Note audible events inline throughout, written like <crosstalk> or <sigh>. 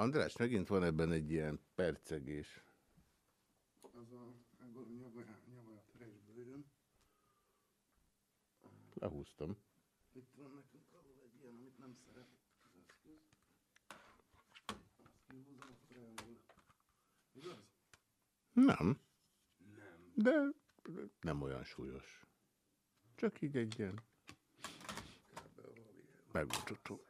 András, megint van ebben egy ilyen percegés. Az a, ebből a nyavaja, nyavaja törésből jön. Lehúztam. Itt van nekünk alul egy ilyen, amit nem szeret az eszköz. Azt kihúzom, akkor elmúl. Igaz? Nem. Nem. De nem olyan súlyos. Csak így egy ilyen megmutató.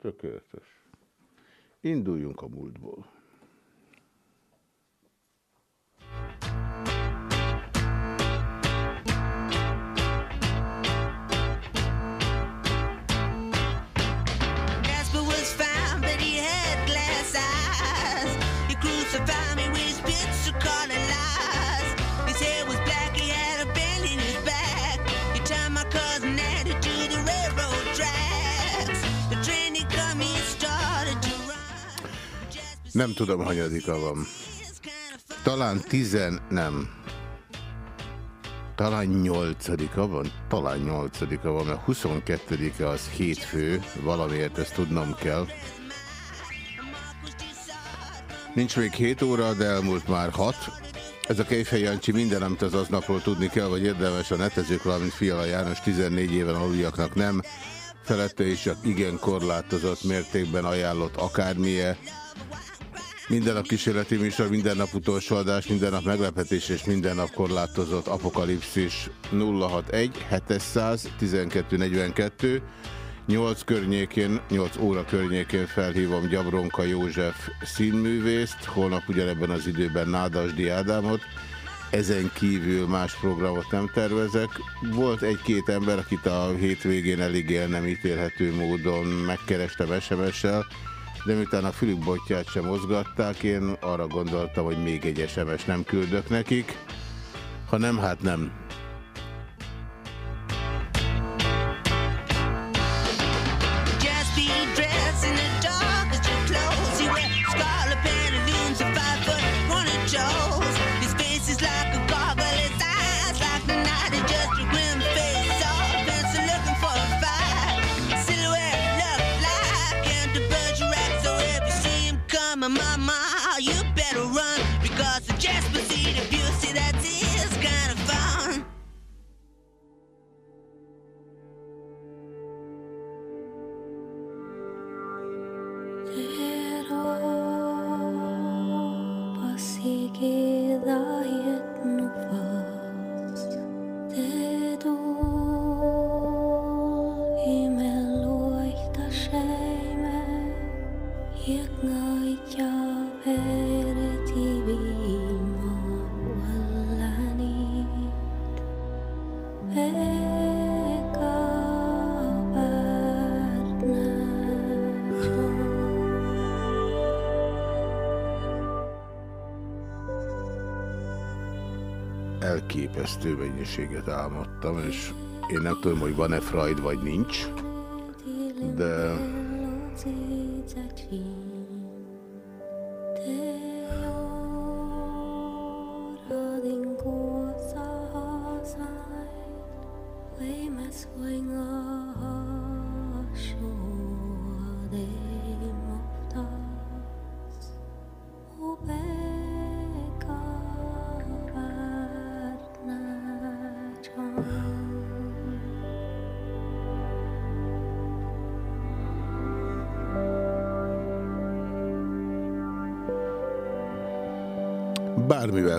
Tökéletes. Induljunk a múltból. Of colored lies. His hair was Nem tudom, hanyadika van. Talán tizen... nem. Talán nyolcadika van? Talán nyolcadika van, mert 22-e az hétfő, valamiért ezt tudnom kell. Nincs még 7 óra, de elmúlt már 6. Ez a Kejfej Jancsi minden, amit az aznapról tudni kell, vagy érdemes a netezők, valamint Fiala János 14 éven aluljaknak nem. Felette is csak igen korlátozott mértékben ajánlott akármilyen. Minden nap kísérleti műsor, minden nap utolsó adás, minden nap meglepetés és minden nap korlátozott apokalipszis. 061 700 1242 8 környékén, 8 óra környékén felhívom Gyabronka József színművészt, holnap ugyanebben az időben Nádasdi Ádámot, ezen kívül más programot nem tervezek. Volt egy-két ember, akit a hétvégén elég el nem ítélhető módon megkerestem SMS-sel, de miután a fülükbotját sem mozgatták, én arra gondoltam, hogy még egy SMS nem küldök nekik. Ha nem, hát nem. Masigi Elképesztő mennyiséget álmodtam, és én nem tudom, hogy van-e Freud, vagy nincs, de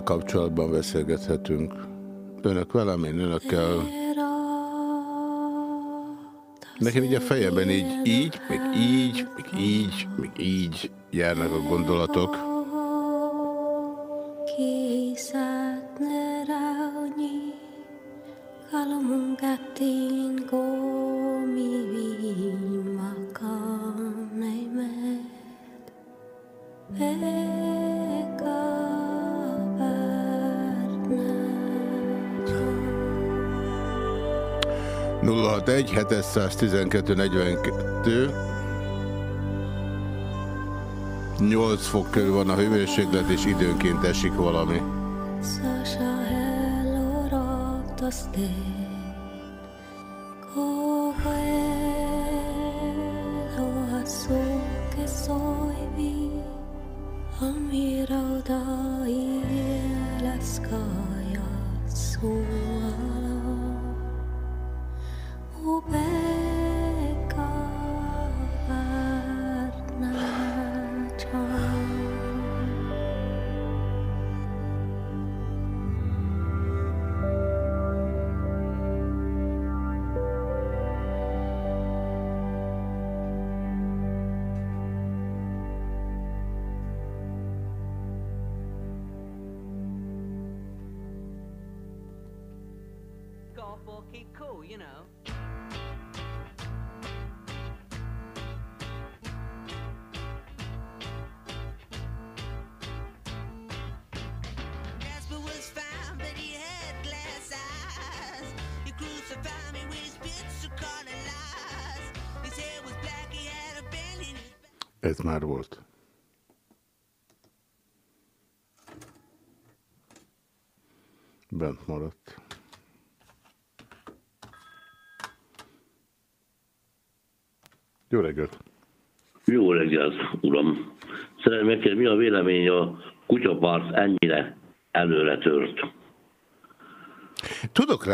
kapcsolatban beszélgethetünk. Önök velem, én önökkel. Nekem így a fejemben így, így, meg így, meg így, meg így járnak a gondolatok. 061 712 42 8 fok körül van a hőmérséklet, és időnként esik valami. Sasha hello Koelo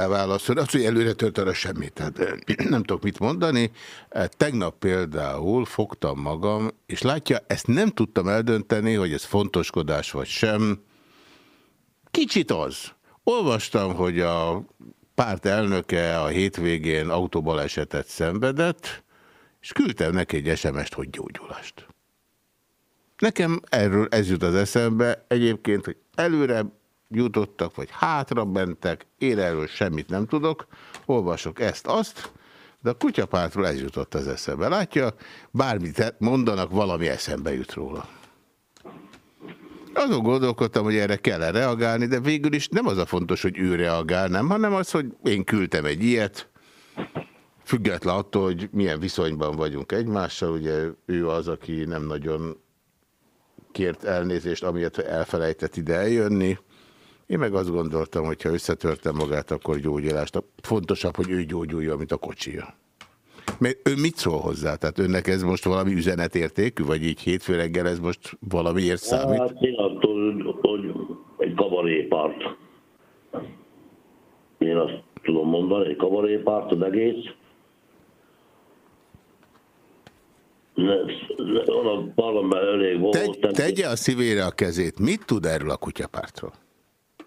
rá válaszolni, az, hogy előre tört arra semmit, tehát eh, <clears throat> nem tudok mit mondani. Tegnap például fogtam magam, és látja, ezt nem tudtam eldönteni, hogy ez fontoskodás vagy sem. Kicsit az. Olvastam, hogy a párt elnöke a hétvégén autóbalesetet szenvedett, és küldtem neki egy SMS-t, hogy gyógyulást. Nekem erről ez jut az eszembe. Egyébként, hogy előre jutottak, vagy hátra mentek, én erről semmit nem tudok. Olvasok ezt, azt, de a kutyapártról ez jutott az eszembe. Látja, bármit mondanak, valami eszembe jut róla. Azon gondolkodtam, hogy erre kell -e reagálni, de végül is nem az a fontos, hogy ő reagál, nem, hanem az, hogy én küldtem egy ilyet, független attól, hogy milyen viszonyban vagyunk egymással, ugye ő az, aki nem nagyon kért elnézést, amiatt elfelejtett ide eljönni. Én meg azt gondoltam, hogy ha összetörte magát, akkor gyógyulást. Fontosabb, hogy ő gyógyuljon, mint a kocsia. Mert ő mit szól hozzá? Tehát önnek ez most valami üzenetértékű, vagy így hétfő reggel ez most valamiért számít? Hát én attól, hogy egy kabarépárt. Én azt tudom mondani, egy kabarépárt az egész. Te, tegye a szívére a kezét. Mit tud erről a kutyapártról?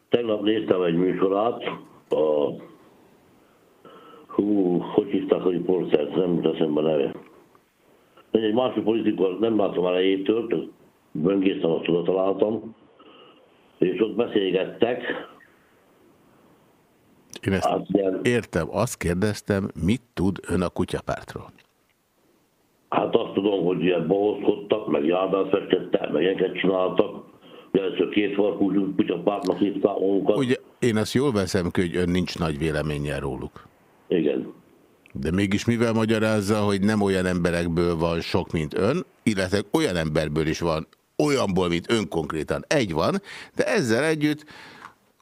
Tegnap néztem egy műsorát, a hú, hogy hívták a riportert, nem jut eszembe a neve. De egy másik politikus, nem látom elejétől, böngésztem, azt oda találtam, és ott beszélgettek, Én ezt hát ilyen, értem. Azt kérdeztem, mit tud ön a kutyapártról? hát azt tudom, hogy ilyen bohozkodtak, meg járdát festettek, meg ilyeneket csináltak, de először két farkú kutyapártnak hívták magunkat. Ugye én azt jól veszem ki, hogy ön nincs nagy véleménnyel róluk. Igen. De mégis mivel magyarázza, hogy nem olyan emberekből van sok, mint ön, illetve olyan emberből is van, olyanból, mint ön konkrétan egy van, de ezzel együtt,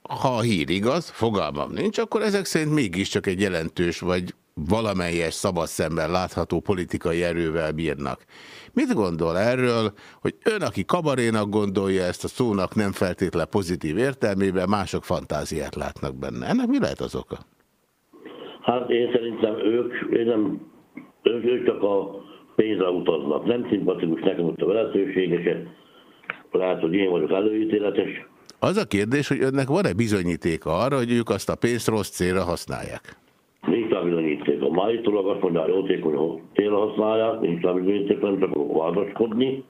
ha a hír igaz, fogalmam nincs, akkor ezek szerint mégiscsak egy jelentős vagy valamelyes szabad szemben látható politikai erővel bírnak. Mit gondol erről, hogy ön, aki kabarénak gondolja ezt a szónak nem feltétlen pozitív értelmében, mások fantáziát látnak benne. Ennek mi lehet az oka? Hát én szerintem ők, én nem, ők, ők csak a pénzre utaznak. Nem szimpatikus nekem ott a vezetősége se. Lehet, hogy én vagyok előítéletes. Az a kérdés, hogy önnek van-e bizonyítéka arra, hogy ők azt a pénzt rossz célra használják? Nincs bizonyíték. A májtólag azt mondja, hogy jótékony célra használják, nincs bizonyíték, nem csak akarok vádaskodni.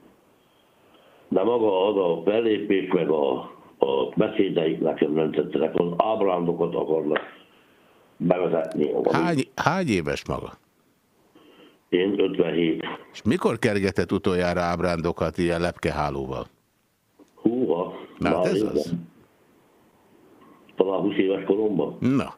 De maga az a fellépés, meg a, a beszédeik nekem nem tetszenek. Az ábrándokat akarnak bevezetni. Hány, hány éves maga? Én 57. És mikor kergetett utoljára ábrándokat ilyen lepkehálóval? Húha. Na, hát ez az. Talán 20 éves koromban. Na,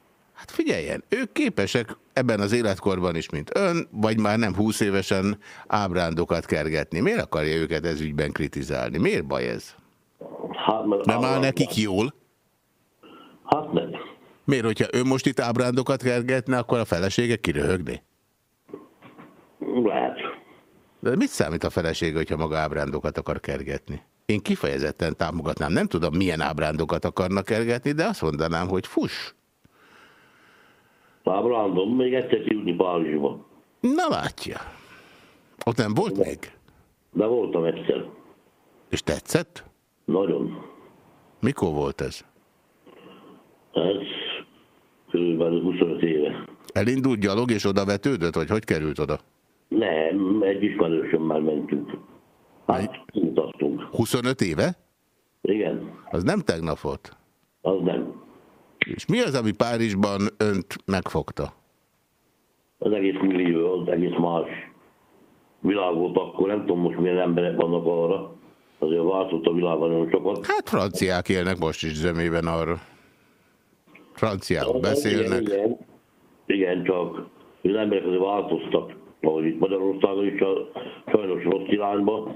hát figyeljen, ők képesek ebben az életkorban is, mint ön, vagy már nem 20 évesen ábrándokat kergetni. Miért akarja őket ez ügyben kritizálni? Miért baj ez? Hát, Nem áll nekik jól? Hát nem. Miért, hogyha ő most itt ábrándokat kergetne, akkor a felesége kiröhögni? Lehet. De mit számít a felesége, hogyha maga ábrándokat akar kergetni? Én kifejezetten támogatnám. Nem tudom, milyen ábrándokat akarnak kergetni, de azt mondanám, hogy fuss. Ábrándom, még egyszer kijutni Párizsba. Na látja. Ott nem volt még? De voltam egyszer. És tetszett? Nagyon. Mikor volt ez? Ez körülbelül 25 éve. Elindult gyalog és oda vetődött, vagy hogy került oda? Nem, egy ismerősömmel mentünk. Hát, utaztunk. 25 éve? Igen, Az nem tegnap volt. az nem. És mi az, ami Párizsban önt megfogta? Az egész millió, az egész más világ volt akkor. Nem tudom most milyen emberek vannak arra. Azért változott a világ nagyon sokat. Hát franciák élnek most is zömében arra. Franciául beszélnek. Igen, igen, igen, csak az emberek azért változtak, ahogy itt Magyarországon is sajnos rossz irányba.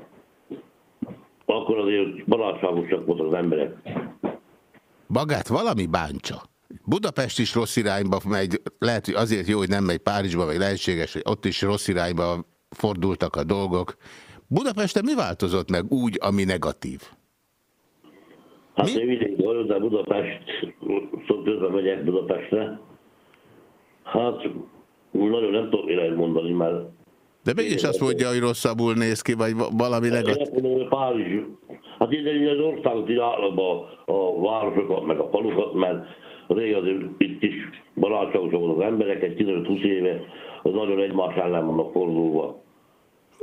Akkor azért barátságosak voltak az emberek. Magát valami bántsa. Budapest is rossz irányba megy, lehet, hogy azért jó, hogy nem megy Párizsba, vagy lehetséges, hogy ott is rossz irányba fordultak a dolgok. Budapesten mi változott meg úgy, ami negatív? Hát Mi? én vagyok, de Budapest, szó közben megyek Budapestre. Hát úgy nagyon nem tudok mire mondani, mert De mégis azt mondja, hogy rosszabbul néz ki, vagy va- valami negatív. Párizs, hát így az országot így átlagban a városokat, meg a falukat, mert régen azért itt is barátságosak az emberek, egy 15-20 éve, az nagyon egymás ellen vannak fordulva.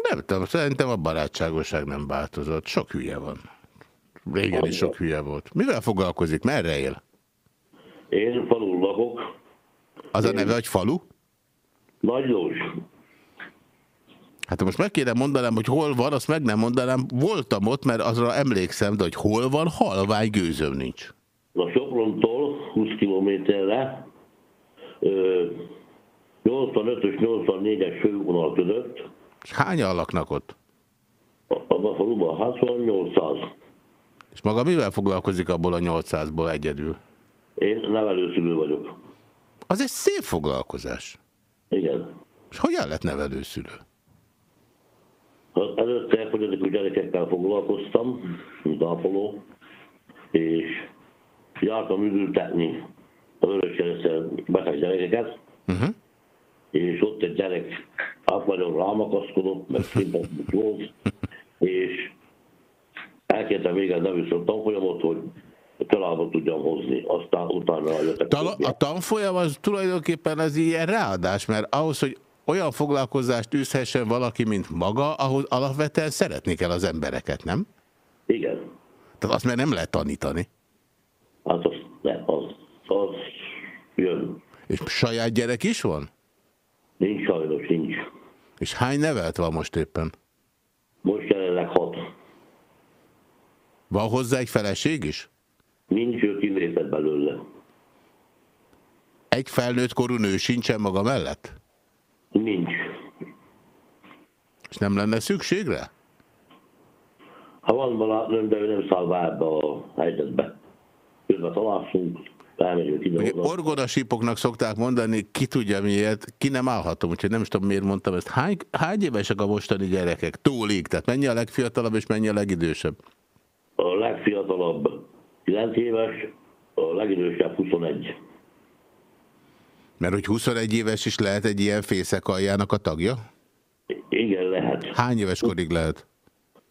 Nem tudom, szerintem a barátságosság nem változott. Sok hülye van. Régen is sok hülye volt. Mivel foglalkozik? Merre él? Én falul lakok, Az a neve, hogy falu? Nagy Lós. Hát most meg kéne mondanám, hogy hol van, azt meg nem mondanám. Voltam ott, mert azra emlékszem, de hogy hol van, halvány gőzöm nincs. A Soprontól 20 kilométerre, ö, 85-ös, 84-es fővonal között, És hányan laknak ott? abban a faluban, hát van 800. És maga mivel foglalkozik abból a 800-ból egyedül? Én nevelőszülő vagyok. Az egy szép foglalkozás. Igen. És hogyan lett nevelőszülő? Hát Előtte fogyatékos gyerekekkel foglalkoztam, mint ápoló, és jártam üdültetni a vöröskeresztel beteg gyerekeket, Uh-huh. és ott egy gyerek át nagyon rámakaszkodott, meg szimpatikus volt, és elkezdtem végezni a tanfolyamot, hogy találba tudjam hozni, aztán utána jöttek. A tanfolyam az tulajdonképpen az ilyen ráadás, mert ahhoz, hogy olyan foglalkozást űzhessen valaki, mint maga, ahhoz alapvetően szeretni kell az embereket, nem? Igen, Tehát azt már nem lehet tanítani. hát az, ne, az, az jön. És saját gyerek is van? Nincs sajnos, nincs. És hány nevelt van most éppen? Most jelenleg hat. Van hozzá egy feleség is? Nincs, ő kilépett belőle. Egy felnőtt korú nő sincsen maga mellett? Nincs. És nem lenne szükség rá? Ha van barátnőm, de ő nem száll ebbe a helyzetbe. Közben találszunk, elmegyünk ide orgonasípoknak szokták mondani, ki tudja miért, ki nem állhatom, úgyhogy nem is tudom miért mondtam ezt. Hány, hány évesek a mostani gyerekek? Tólig, tehát mennyi a legfiatalabb és mennyi a legidősebb? A legfiatalabb 9 éves, a legidősebb 21. Mert hogy 21 éves is lehet egy ilyen fészek aljának a tagja? Igen, lehet. Hány éves korig lehet?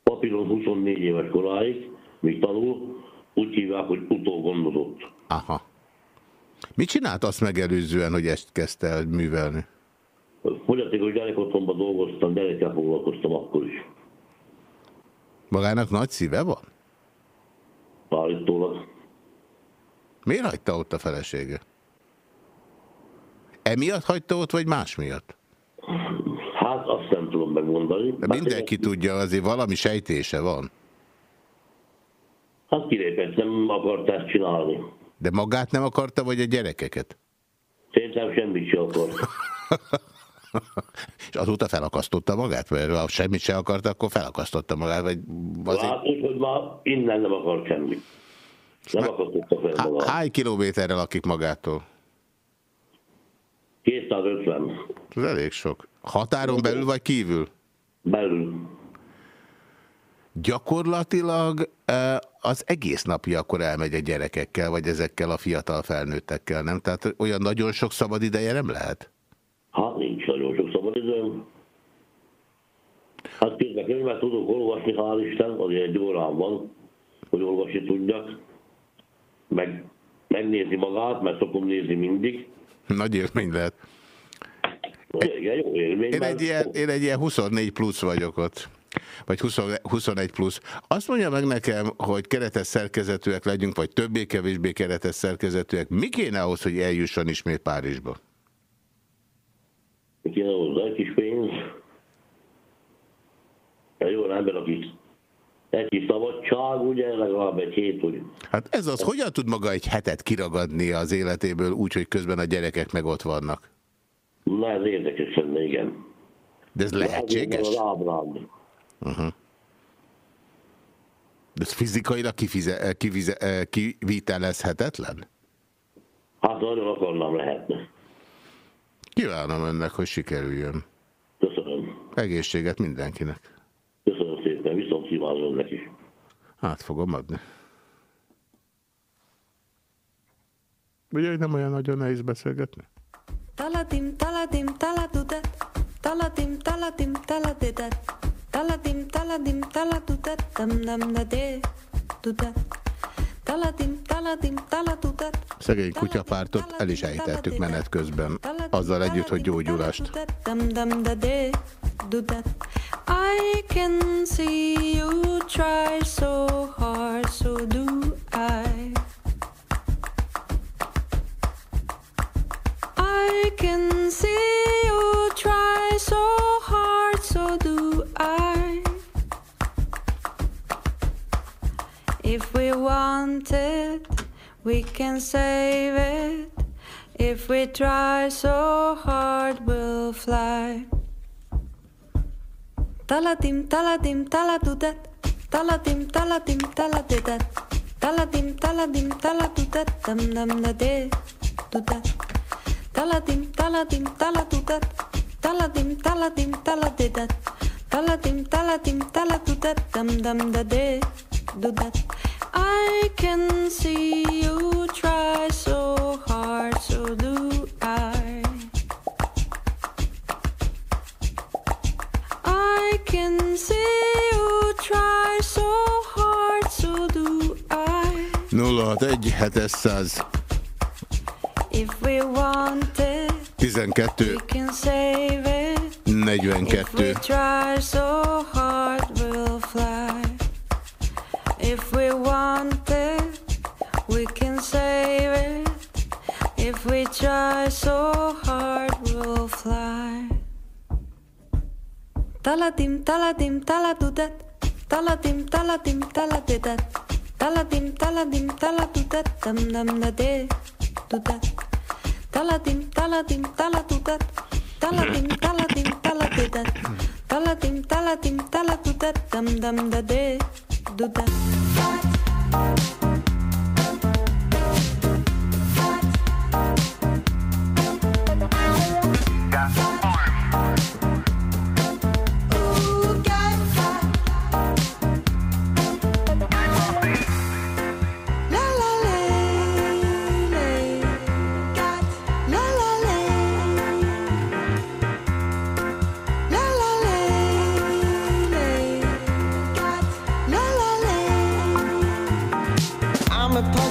Papíron 24 éves koráig, míg tanul, úgy hívják, hogy utógondozott. Aha. Mit csinált azt megelőzően, hogy ezt kezdte el művelni? Fogyatékos gyerekotthonban dolgoztam, gyerekkel foglalkoztam akkor is. Magának nagy szíve van? Állítólag. Miért hagyta ott a felesége? Emiatt hagyta ott, vagy más miatt? Hát azt nem tudom megmondani. De mindenki tudja, azért valami sejtése van. Hát kilépett, nem akart ezt csinálni. De magát nem akarta, vagy a gyerekeket? Szerintem semmit sem akar. <laughs> És azóta felakasztotta magát? Mert ha semmit se akart, akkor felakasztotta magát? Vagy azért... Látod, hogy már innen nem akar semmit. Nem akasztotta fel magát. Hány kilométerre lakik magától? 250 Ez elég sok. Határon belül vagy kívül? belül. Gyakorlatilag eh, az egész napja akkor elmegy a gyerekekkel, vagy ezekkel a fiatal felnőttekkel, nem? Tehát olyan nagyon sok szabad ideje nem lehet? Hát nincs nagyon sok szabadidőm. Hát közben könyvet tudok olvasni, hál' Isten, azért egy órán van, hogy olvasni tudjak. Meg, megnézi magát, mert szokom nézni mindig. Nagy élmény lehet. Igen, jó élmény. Én egy, ilyen, én egy ilyen 24 plusz vagyok ott. Vagy 20, 21 plusz. Azt mondja meg nekem, hogy keretes szerkezetűek legyünk, vagy többé-kevésbé keretes szerkezetűek. Mi kéne ahhoz, hogy eljusson ismét Párizsba? Kéne hozzá egy kis pénz. Egy olyan ember, aki egy kis szabadság, ugye, legalább egy hét, hogy Hát ez az, hogyan tud maga egy hetet kiragadni az életéből úgy, hogy közben a gyerekek meg ott vannak? Na ez érdekes lenne, igen. De ez lehetséges? Az ábrán. De ez fizikailag kifize, kivize, kivitelezhetetlen? Hát nagyon akarnám lehetne. Kívánom önnek, hogy sikerüljön. Köszönöm. Egészséget mindenkinek. Köszönöm szépen, viszont kívánom önnek is. Át fogom adni. Ugye, hogy nem olyan nagyon nehéz beszélgetni? Taladim, taladim, taladudet. Taladim, taladim, taladidet. Taladim, taladim, taladudet. Dam, dam, da, de, dudet. Taladim, taladim, taladudet. Szegény kutyapártot el is ejtettük menet közben, azzal együtt, hogy gyógyulást. I can see you try so hard, so do I. I can see you try so hard, so do I. If we want it, we can save it. If we try so hard, we'll fly. Taladim, taladim, taladudet. Taladim, taladim, taladidet. Taladim, taladim, taladudet. Dam, dam, da, de, dudet. Taladim, taladim, taladudet. Taladim, taladim, taladidet. Taladim, taladim, taladudet. Dam, dam, da, de, dudet. I can see you try so hard, so do I. I can see you try so hard, so do I. 061 700 12 we can save it. If we 42. try so hard, we'll fly. If we want it, we can save it. If we try so hard, we'll fly. Taladim, taladim, taladudet. Taladim, taladim, taladidet. Taladim, taladim, taladudet. Dam, dam, da, de, dudet. Taladim, taladim, taladudet. Taladim, taladim, taladidet. Taladim, taladim, taladudet. Dam, dam, da, de, dudet.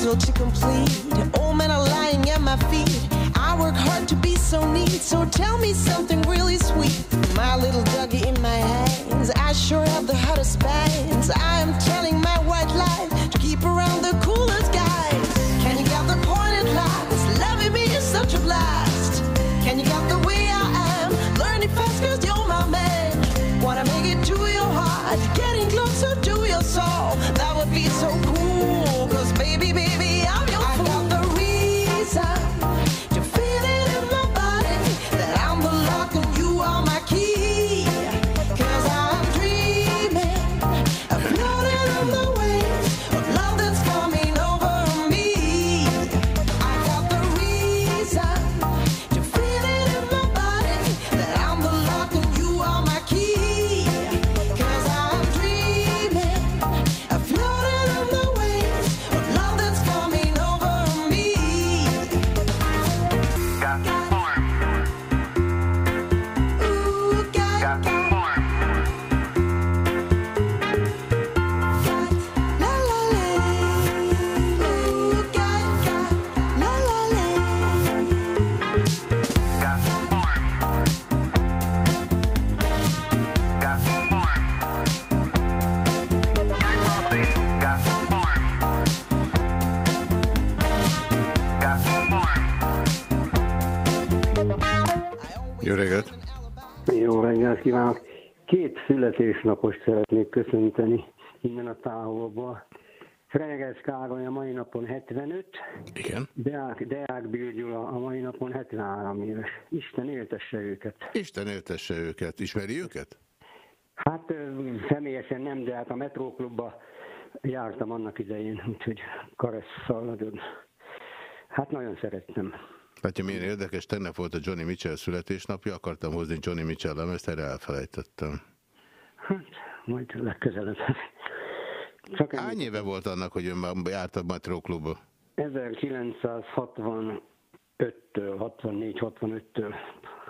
I'm to complete. Oh, Old men are lying at my feet. I work hard to be so neat, so tell me something really sweet. My little doggy in my hands, I sure have the hottest bands. I am telling my white lies to keep around reggelt kívánok! Két születésnapost szeretnék köszönteni innen a távolból. Freges Károly a mai napon 75, Igen. Deák, Deák Bill Gyula a mai napon 73 éves. Isten éltesse őket. Isten éltesse őket. Ismeri őket? Hát személyesen nem, de hát a metróklubba jártam annak idején, úgyhogy karesszal nagyon. Hát nagyon szerettem. Látja, milyen érdekes, tegnap volt a Johnny Mitchell születésnapja, akartam hozni Johnny Mitchell lemezt, erre elfelejtettem. Hát, majd legközelebb. Csak Hány éve volt annak, hogy ön járt a metróklubba? 1965-től, 64-65-től,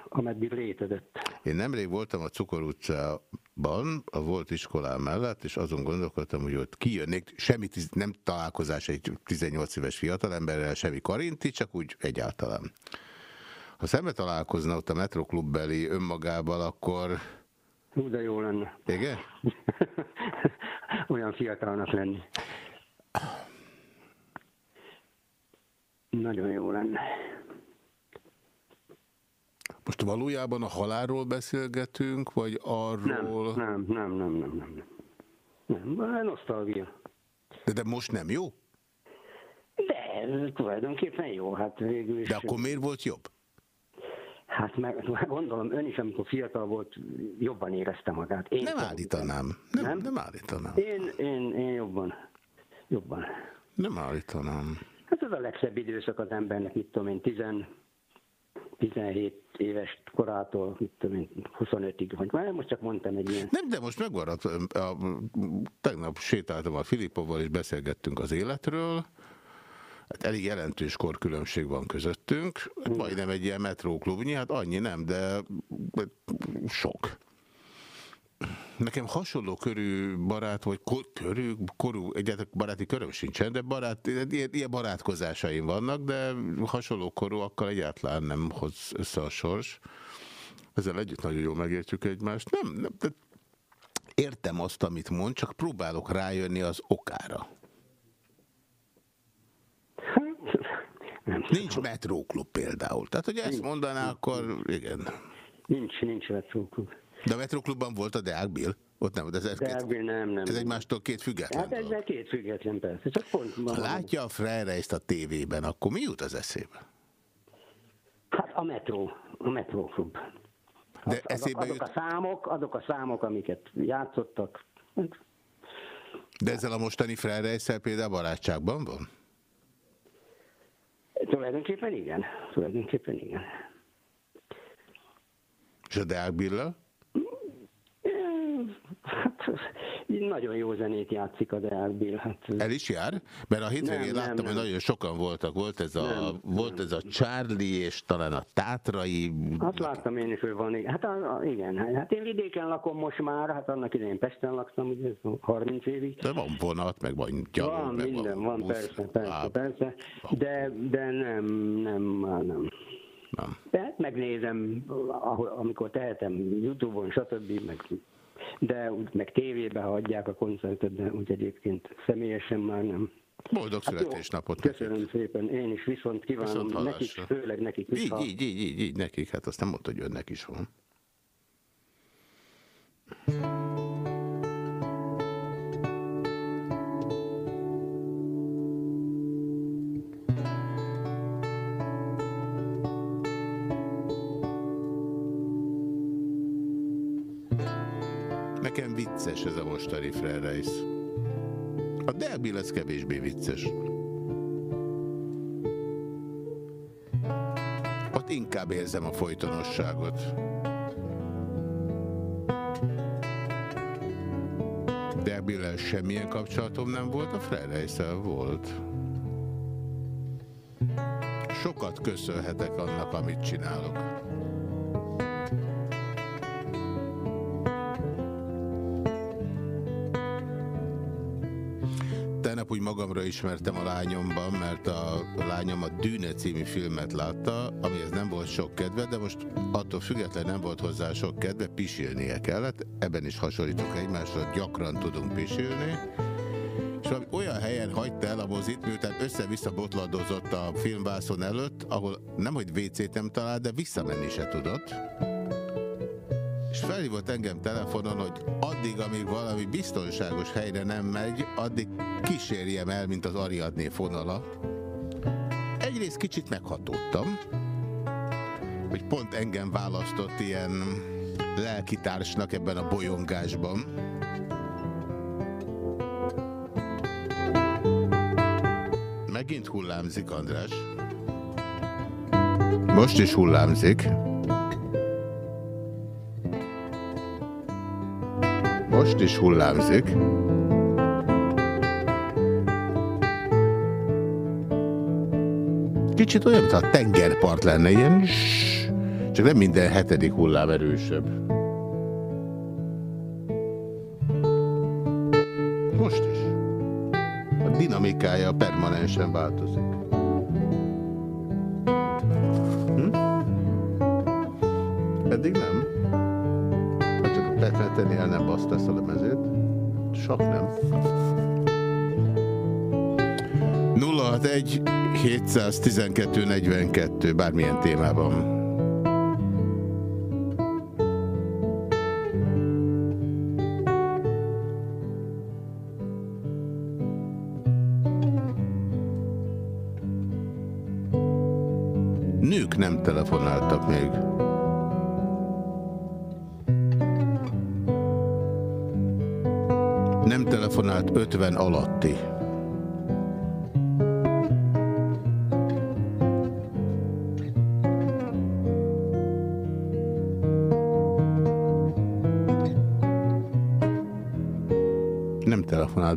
ameddig létezett. Én nemrég voltam a Cukor utcában, a volt iskolám mellett, és azon gondolkodtam, hogy ott kijönnék, semmi tiz, nem találkozás egy 18 éves fiatalemberrel, semmi karinti, csak úgy egyáltalán. Ha szembe találkozna ott a metroklubbeli önmagával, akkor... Hú, de jó lenne. Igen? <laughs> Olyan fiatalnak lenni. Nagyon jó lenne. Most valójában a halálról beszélgetünk, vagy Nem, arról... nem, nem, nem, nem, nem. Nem, nem nosztalgia. De, de most nem jó? De tulajdonképpen jó, hát végül is. De akkor miért volt jobb? Hát meg, meg gondolom, ön is, amikor fiatal volt, jobban érezte magát. Én Nem állítanám. Nem, nem? nem állítanám. Én, én, én jobban. Jobban. Nem állítanám. Hát ez a legszebb időszak az embernek, mit tudom én, 10, 17 éves korától, mit tudom én, 25-ig, vagy már most csak mondtam egy ilyen. Nem, de most megmaradt. A, a, tegnap sétáltam a Filippovval, és beszélgettünk az életről. Hát elég jelentős korkülönbség van közöttünk. Hát majdnem egy ilyen metróklubnyi, hát annyi nem, de sok. Nekem hasonló körű barát, vagy kor, körű, korú, egyáltalán baráti köröm sincsen, de barát, ilyen, ilyen barátkozásaim vannak, de hasonló korúakkal egyáltalán nem hoz össze a sors. Ezzel együtt nagyon jól megértjük egymást. Nem, nem, de értem azt, amit mond, csak próbálok rájönni az okára. Nem Nincs metróklub például. Tehát, hogy ezt mondaná, akkor igen. Nincs, nincs metróklub. De a metróklubban volt a Deák Bill? Ott nem, de ez, De ebből nem, nem. ez egymástól két független Hát ezzel két független persze, csak pont Ha látja a Freire-t a tévében, akkor mi jut az eszébe? Hát a metró, a metróklub. De azok, eszébe azok jut, a számok, azok a számok, amiket játszottak. Hát, de ezzel a mostani Freire például barátságban van? Tulajdonképpen igen. Tulajdonképpen igen. És a Deák Bill-lel? Hát, nagyon jó zenét játszik a Deák Bill. Hát, El is jár? Mert a hétvégén Nem, nem, láttam, hogy nem. nagyon sokan voltak. Volt ez a, Nem, volt ez a Charlie, és talán a Tátrai. azt láttam én is, hogy van. Hát a, igen, hát én vidéken lakom most már, hát annak idején Pesten laktam, ugye 30 évig. De van vonat, meg van gyalog, Van, meg minden, van, busz. persze, persze, Á, persze, de, de nem, nem, már nem. Nem. De hát megnézem, amikor tehetem, Youtube-on, stb., meg, de úgy, meg tévébe ha adják a koncertet, de úgy egyébként személyesen már nem. Boldog Hát jó, születésnapot Köszönöm szépen, én is viszont kívánom Viszont nekik, főleg nekik. Így, vissza- így, így, így, így, nekik. Hát azt nem mondta, hogy önnek is van. Vicces ez a mostani Freire A Delbi lesz kevésbé vicces. Ott inkább érzem a folytonosságot. Delbillel semmilyen kapcsolatom nem volt, a freire volt. Sokat köszönhetek annak, amit csinálok. Ismertem a lányomban, mert a lányom a Dűne című filmet látta, amihez nem volt sok kedve, de most attól függetlenül nem volt hozzá sok kedve, pisilnie kellett. Ebben is hasonlítok egymásra, gyakran tudunk pisilni. és olyan helyen hagyta el a mozit, miután össze-vissza botladozott a filmvászon előtt, ahol nem, hogy WC-t nem talált, de visszamenni se tudott. És felhívott engem telefonon, hogy addig, amíg valami biztonságos helyre nem megy, addig kísérjem el, mint az Ariadné fonala. Egyrészt kicsit meghatódtam, hogy pont engem választott ilyen lelkitársnak ebben a bolyongásban. Megint hullámzik, András. Most is hullámzik. Most is hullámzik. Kicsit olyan, mintha a tengerpart lenne, ilyen csak nem minden hetedik hullám erősebb. Most is. A dinamikája permanensen változik. Hm? Eddig nem. Ha csak a Petreten el nem baszta ezt a lemezét. Sok nem. 061 712 42 bármilyen témában. Nők nem telefonáltak még. Nem telefonált 50 alatti.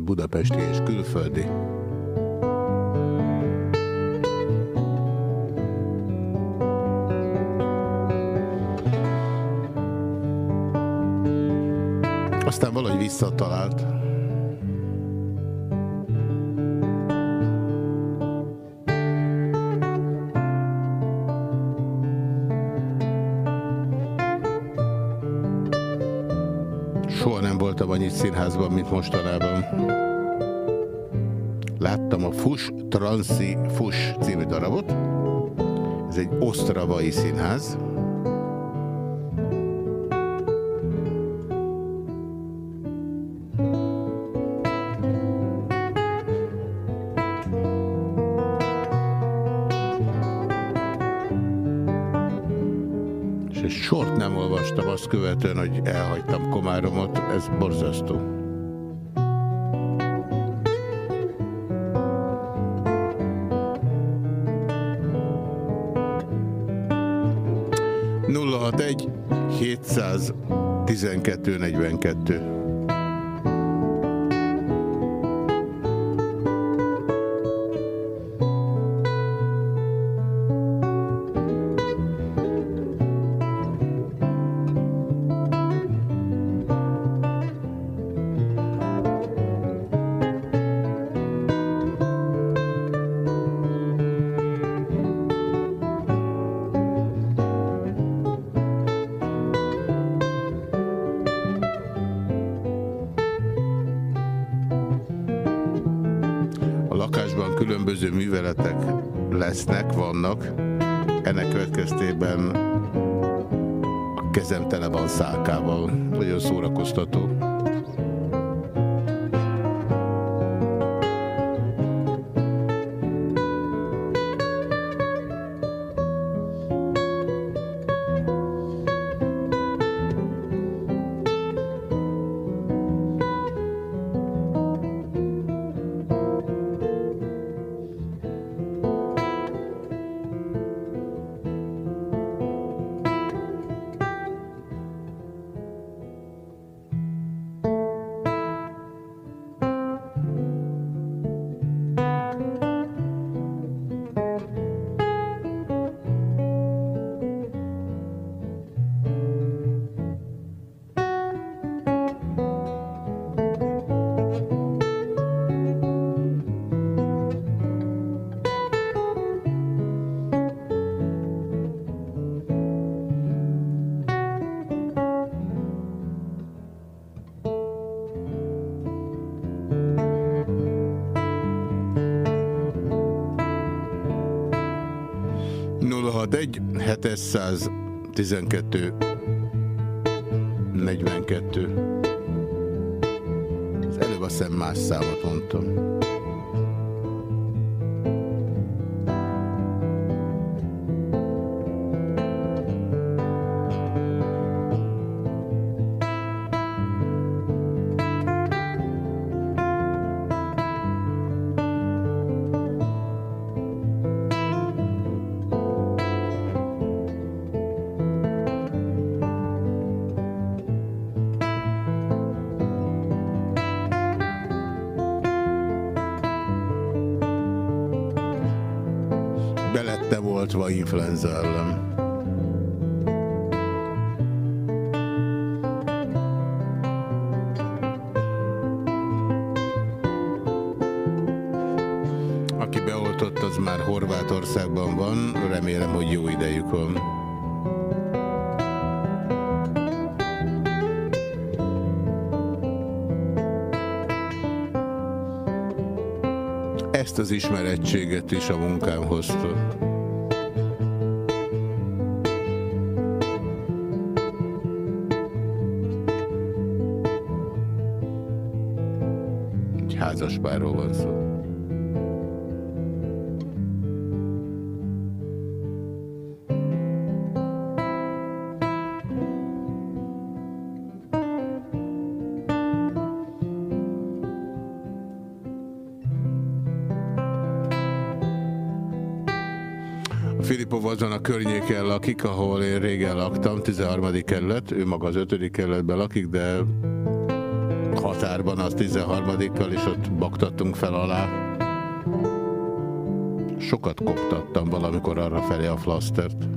Telefonált budapesti és külföldi. Aztán valahogy visszatalált. Színházban, mint mostanában. Láttam a Fus Transzi Fus című darabot. Ez egy osztravai színház. Követően, hogy elhagytam Komáromot, ez borzasztó. 061 712 42 Az előbb azt hiszem más számot mondtam. Influenza ellen. Aki beoltott, az már Horvátországban van. Remélem, hogy jó idejük van. Ezt az ismerettséget is a munkám hozta. Egy házaspárról van szó. Filipov azon a környéken lakik, ahol én régen laktam, 13. kerület, ő maga az 5. kerületben lakik, de határban az 13-kal, és ott baktattunk fel alá. Sokat koptattam valamikor arra felé a flasztert.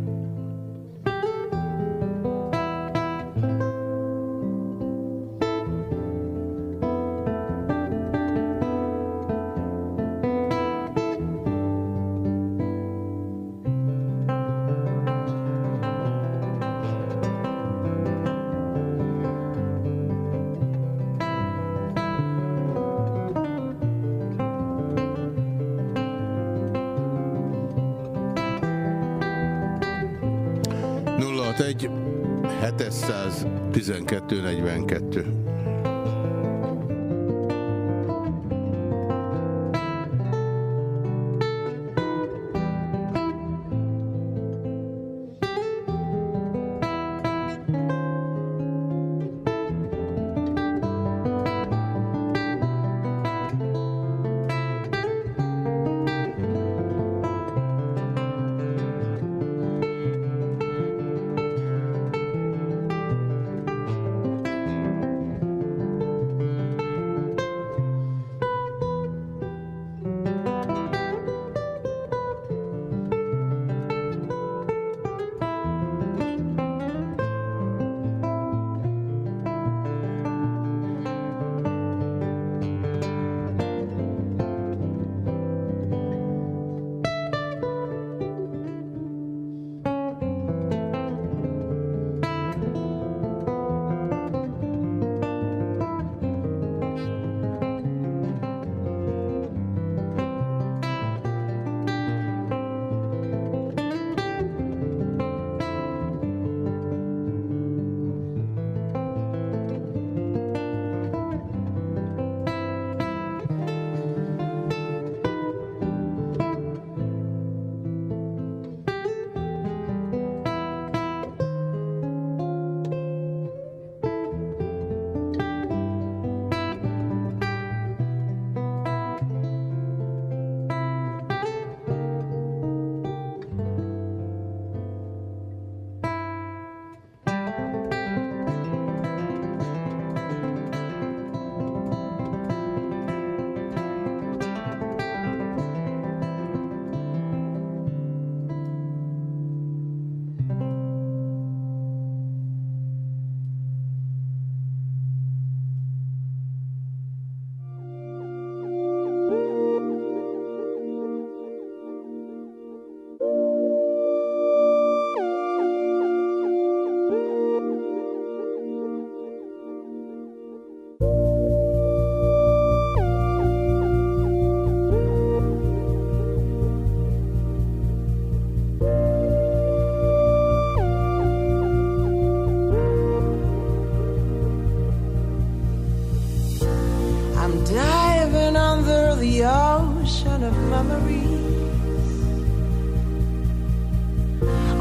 diving under the ocean of memories.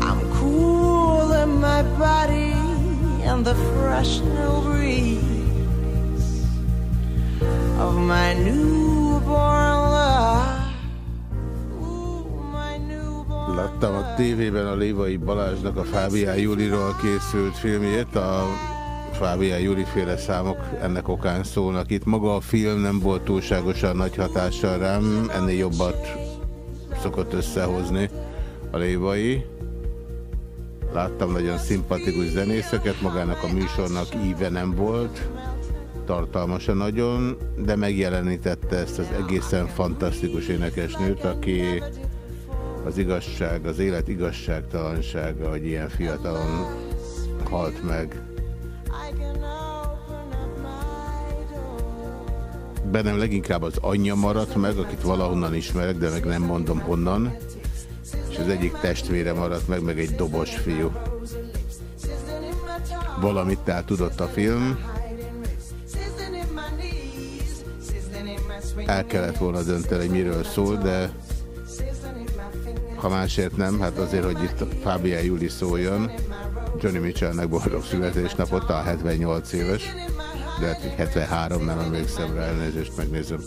I'm cool in my body and the fresh new breeze of my newborn love. Láttam a tévében a Lévai Balázsnak a Fábián Júliról készült filmjét, a Fábián Júli féle számok ennek okán szólnak itt. Maga a film nem volt túlságosan nagy hatással rám, ennél jobbat szokott összehozni a Lévai. Láttam nagyon szimpatikus zenészeket, magának a műsornak íve nem volt, tartalmasa nagyon, de megjelenítette ezt az egészen fantasztikus énekesnőt, aki az igazság, az élet igazságtalansága, hogy ilyen fiatalon halt meg. Bennem leginkább az anyja maradt meg, akit valahonnan ismerek, de meg nem mondom honnan. És az egyik testvére maradt meg, meg egy dobos fiú. Valamit tehát tudott a film. El kellett volna dönteni, hogy miről szól, de ha másért nem, hát azért, hogy itt Fábián Júli szóljon, Johnny Mitchellnek boldog születésnapot, a 78 éves, de hát 73, nem emlékszem rá, elnézést megnézem.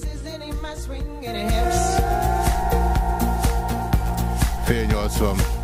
Fél 80.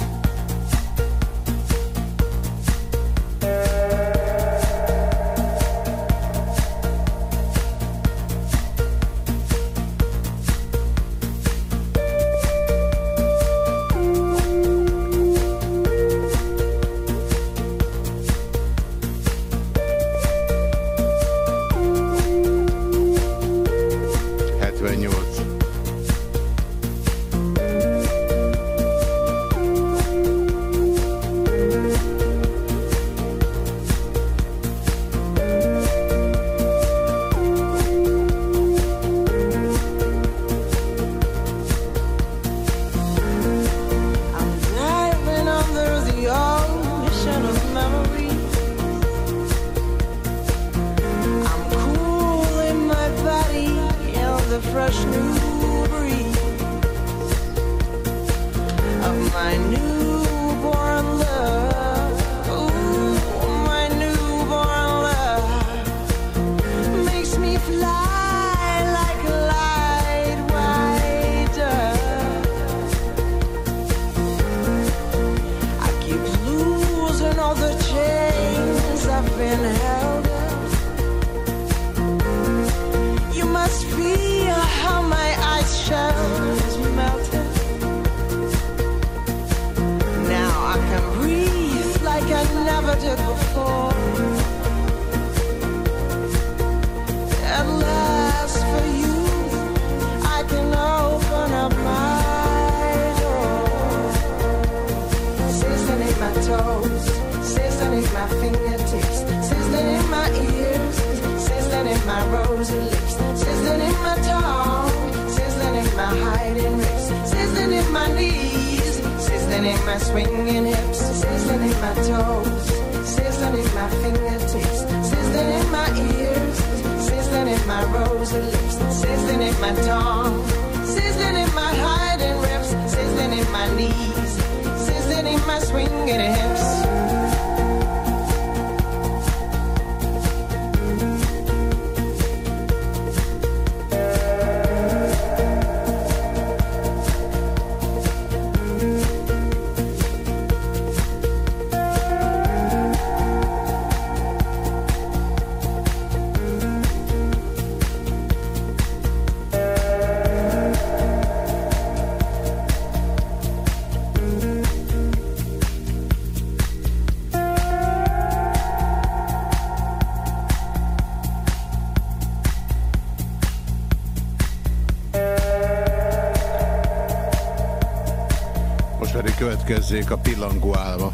következzék a pillangó álma.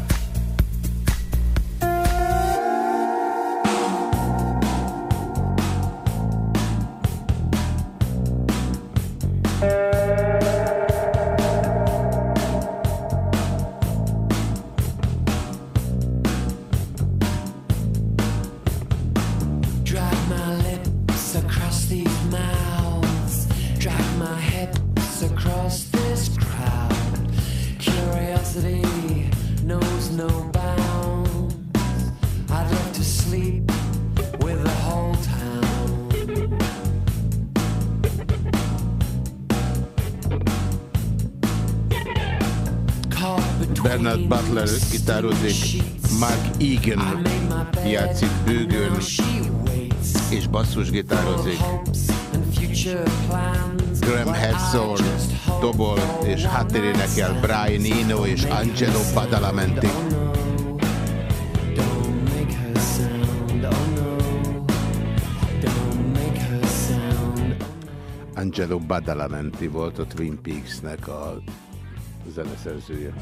Gitározik, Mark Egan játszik bőgön és basszusgitározik. Graham Hesson dobol és háttérénekel Brian Eno és Angelo Badalamenti. Angelo Badalamenti volt a Twin Peaks-nek a zeneszerzője.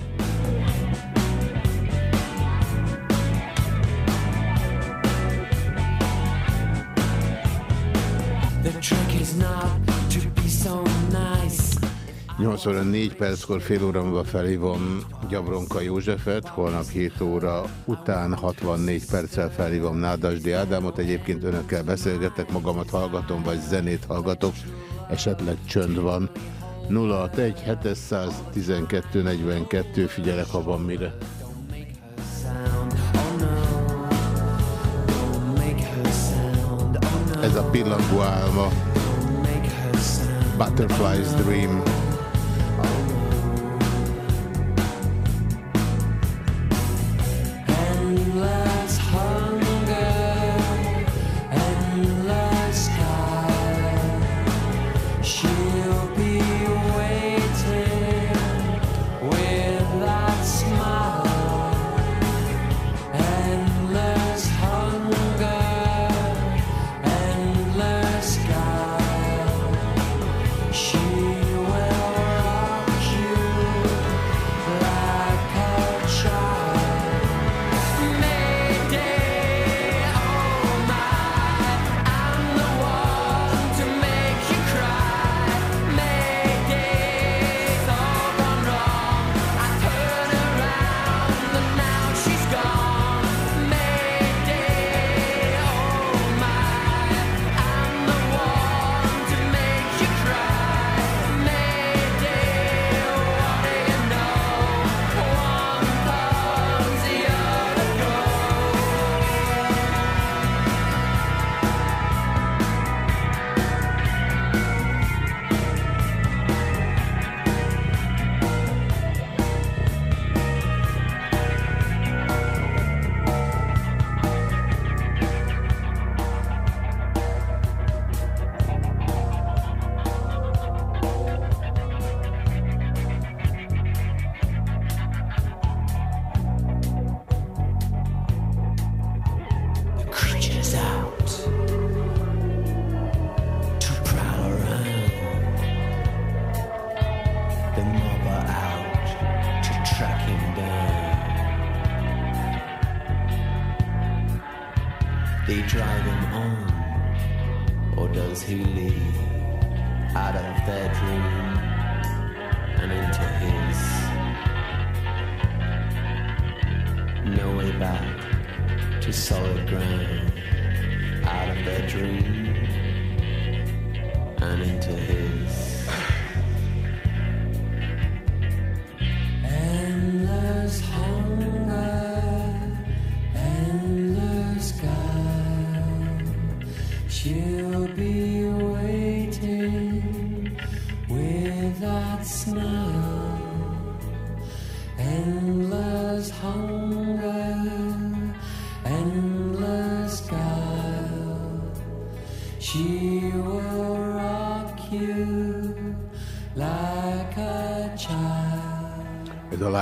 8 óra 4 perckor fél óra múlva felhívom Gyabronka Józsefet, holnap 7 óra után 64 perccel felhívom Nádasdi Ádámot, egyébként önökkel beszélgetek, magamat hallgatom, vagy zenét hallgatok, esetleg csönd van. 061 712 42, figyelek, ha van mire. Ez a pillangó álma. Butterfly's Dream.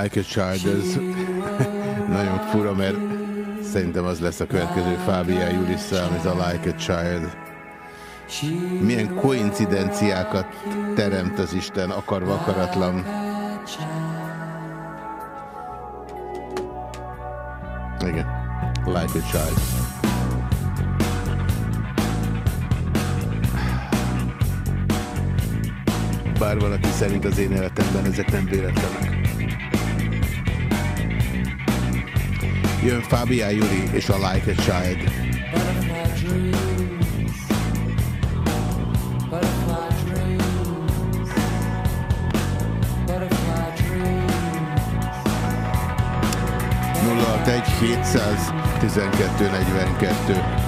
Like a Child, ez <laughs> nagyon fura, mert szerintem az lesz a következő Fábia Julis szám, ez a Like a Child. Milyen koincidenciákat teremt az Isten, akarva akaratlan. Igen. Like a Child. Bár valaki szerint az én életemben ezek nem véletlenek. Jön Fábia Juli és a Like a Child. 061 712 42.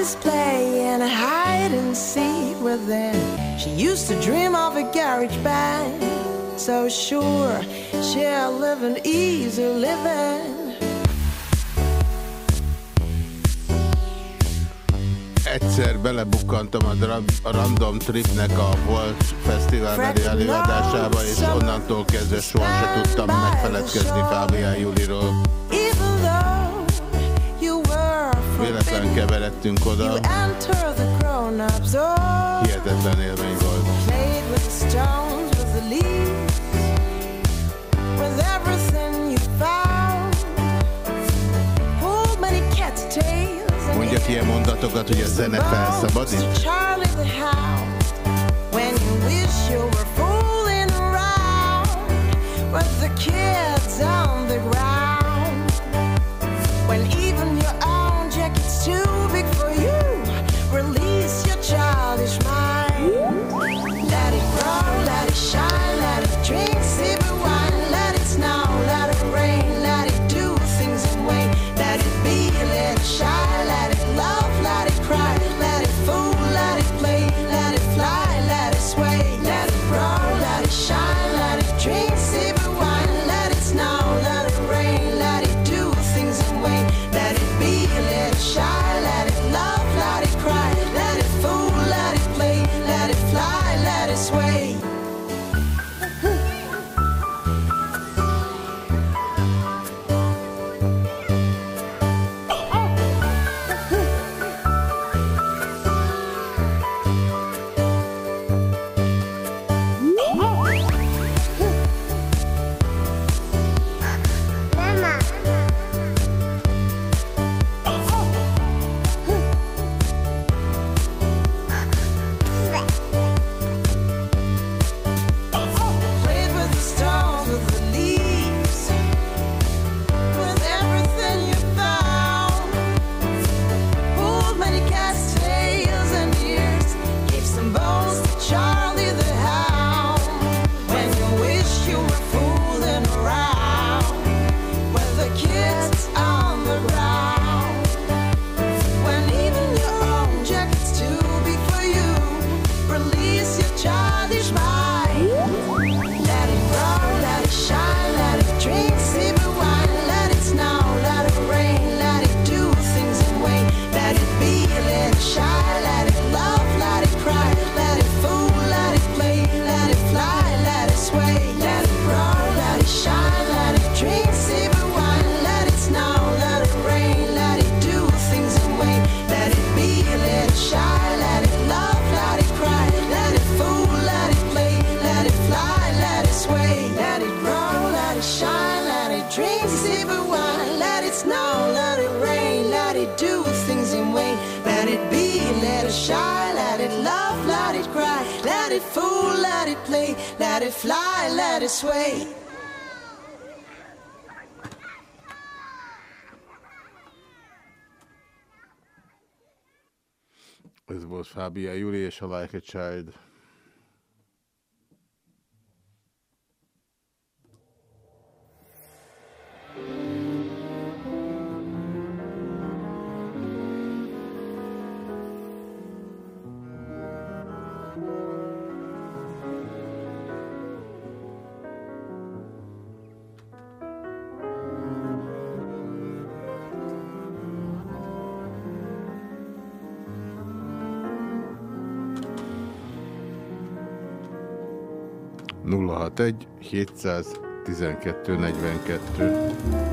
is playing hide and seek within. She used to dream of a garage band. So sure, she'll live an easy living. Egyszer belebukkantam a Random Tripnek a Volt Fesztiválbeli előadásába, és onnantól kezdve soha se tudtam megfeledkezni Fábián Juliról. Pulled many cat's tails and Mondjak ilyen mondatokat, hogy a zene felszabadít? When you wish you were fooling around. With the kids on the ground. much like a child. 061 712 42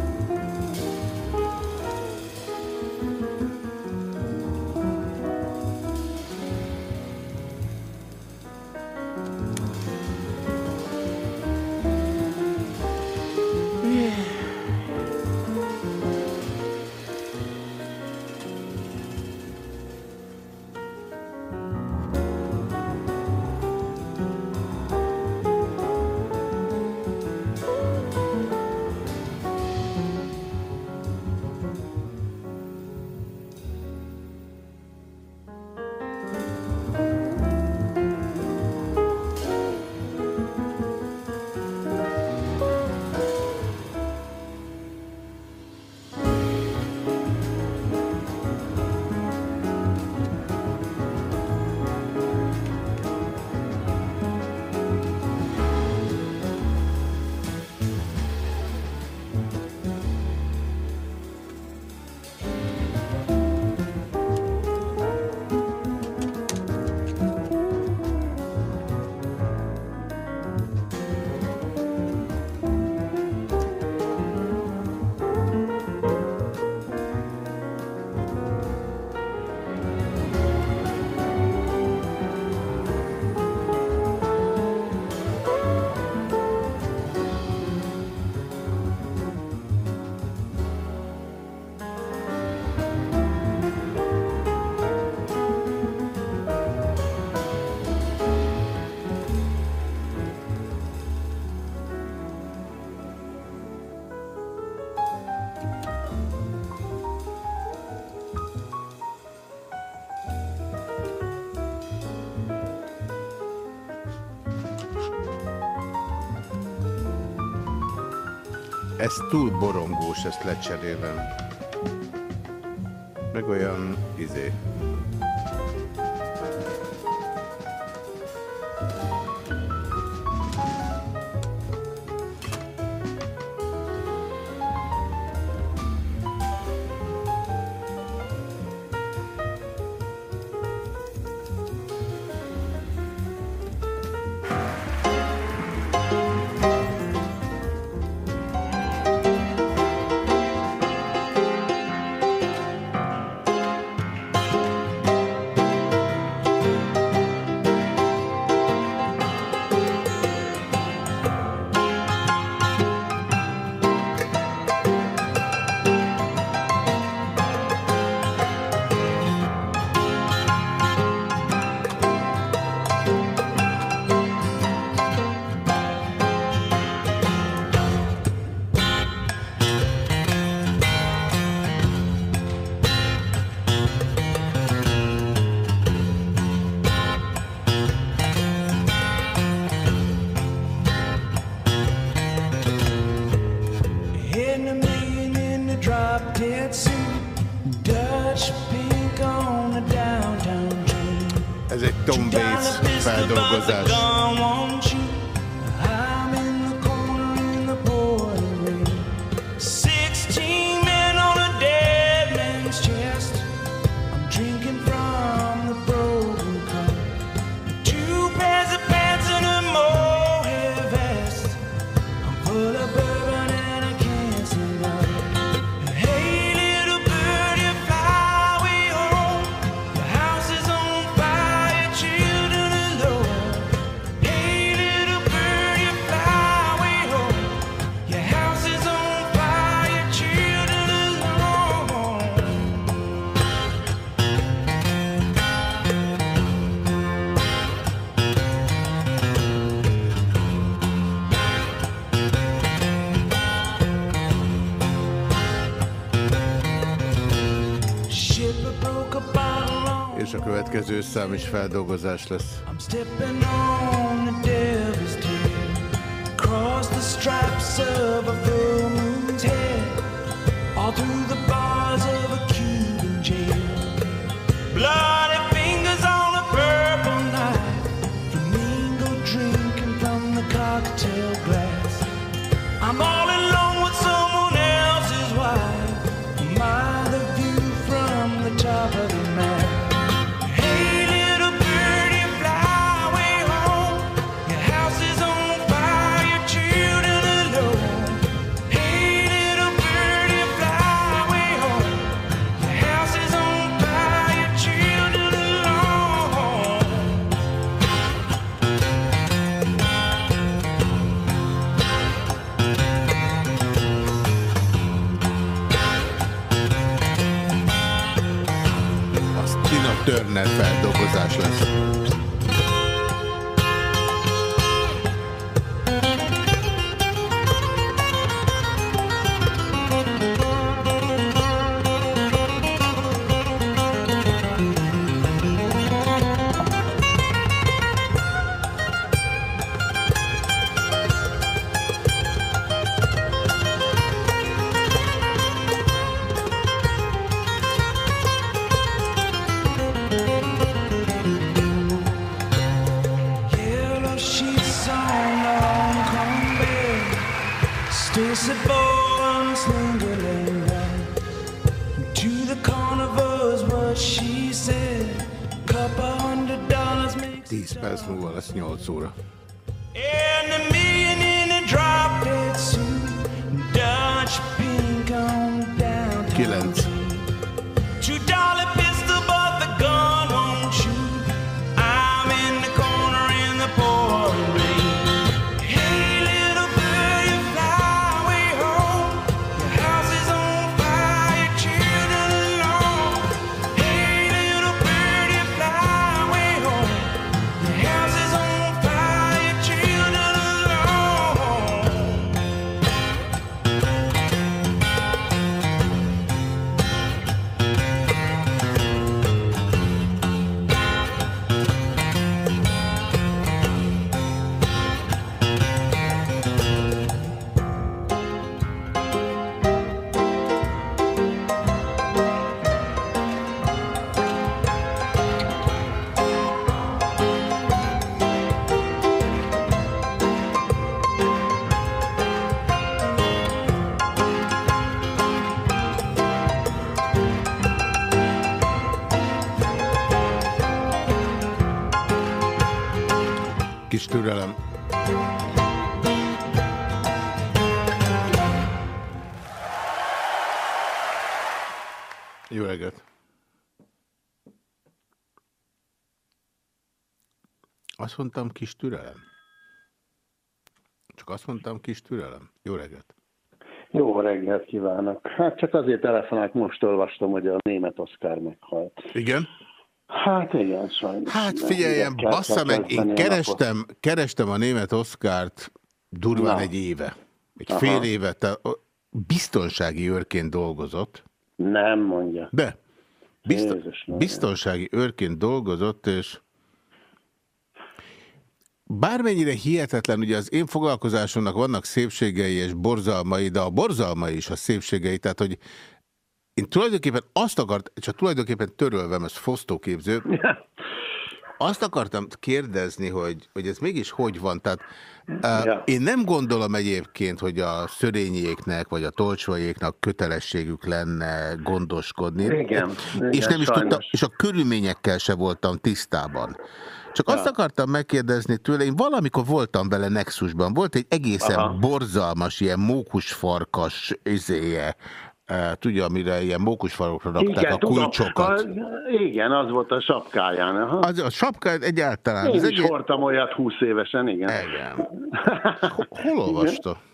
túl borongós ezt lecserélem. A következő szám is feldolgozás lesz. Across lesz Kis türelem. Jó reggelt! Azt mondtam kis türelem. Csak azt mondtam kis türelem. Jó reggelt! Jó reggelt kívánok! Hát csak azért telefonálok, most olvastam, hogy a német Oszkár meghalt. Igen? Hát igen, sajnos. Hát kell bassza meg, én a kerestem, kerestem a német Oszkárt durván Na. egy éve. Egy Aha. fél éve, te- biztonsági őrként dolgozott. Nem mondja. De Jézus Mária. biztonsági őrként dolgozott, és bármennyire hihetetlen, ugye az én foglalkozásomnak vannak szépségei és borzalmai, de a borzalmai is a szépségei, tehát hogy én tulajdonképpen azt akart, csak tulajdonképpen törölvem, ez fosztóképző, <laughs> azt akartam kérdezni, hogy, hogy ez mégis hogy van. Tehát uh, Ja. én nem gondolom egyébként, hogy a szörényéknek vagy a tolcsvajéknak kötelességük lenne gondoskodni. Igen, és igen, nem is sajnos. tudtam, és a körülményekkel se voltam tisztában. Csak azt akartam megkérdezni tőle, én valamikor voltam vele Nexusban, volt egy egészen Aha. borzalmas, ilyen mókusfarkas izéje, tudja, amire ilyen mókusfarokra rakták a tudom. kulcsokat. A, igen, az volt a sapkáján. Aha. Az, a sapka egyáltalán. Én is egész... hordtam olyat 20 évesen, igen. Igen. Hol olvasta? <laughs>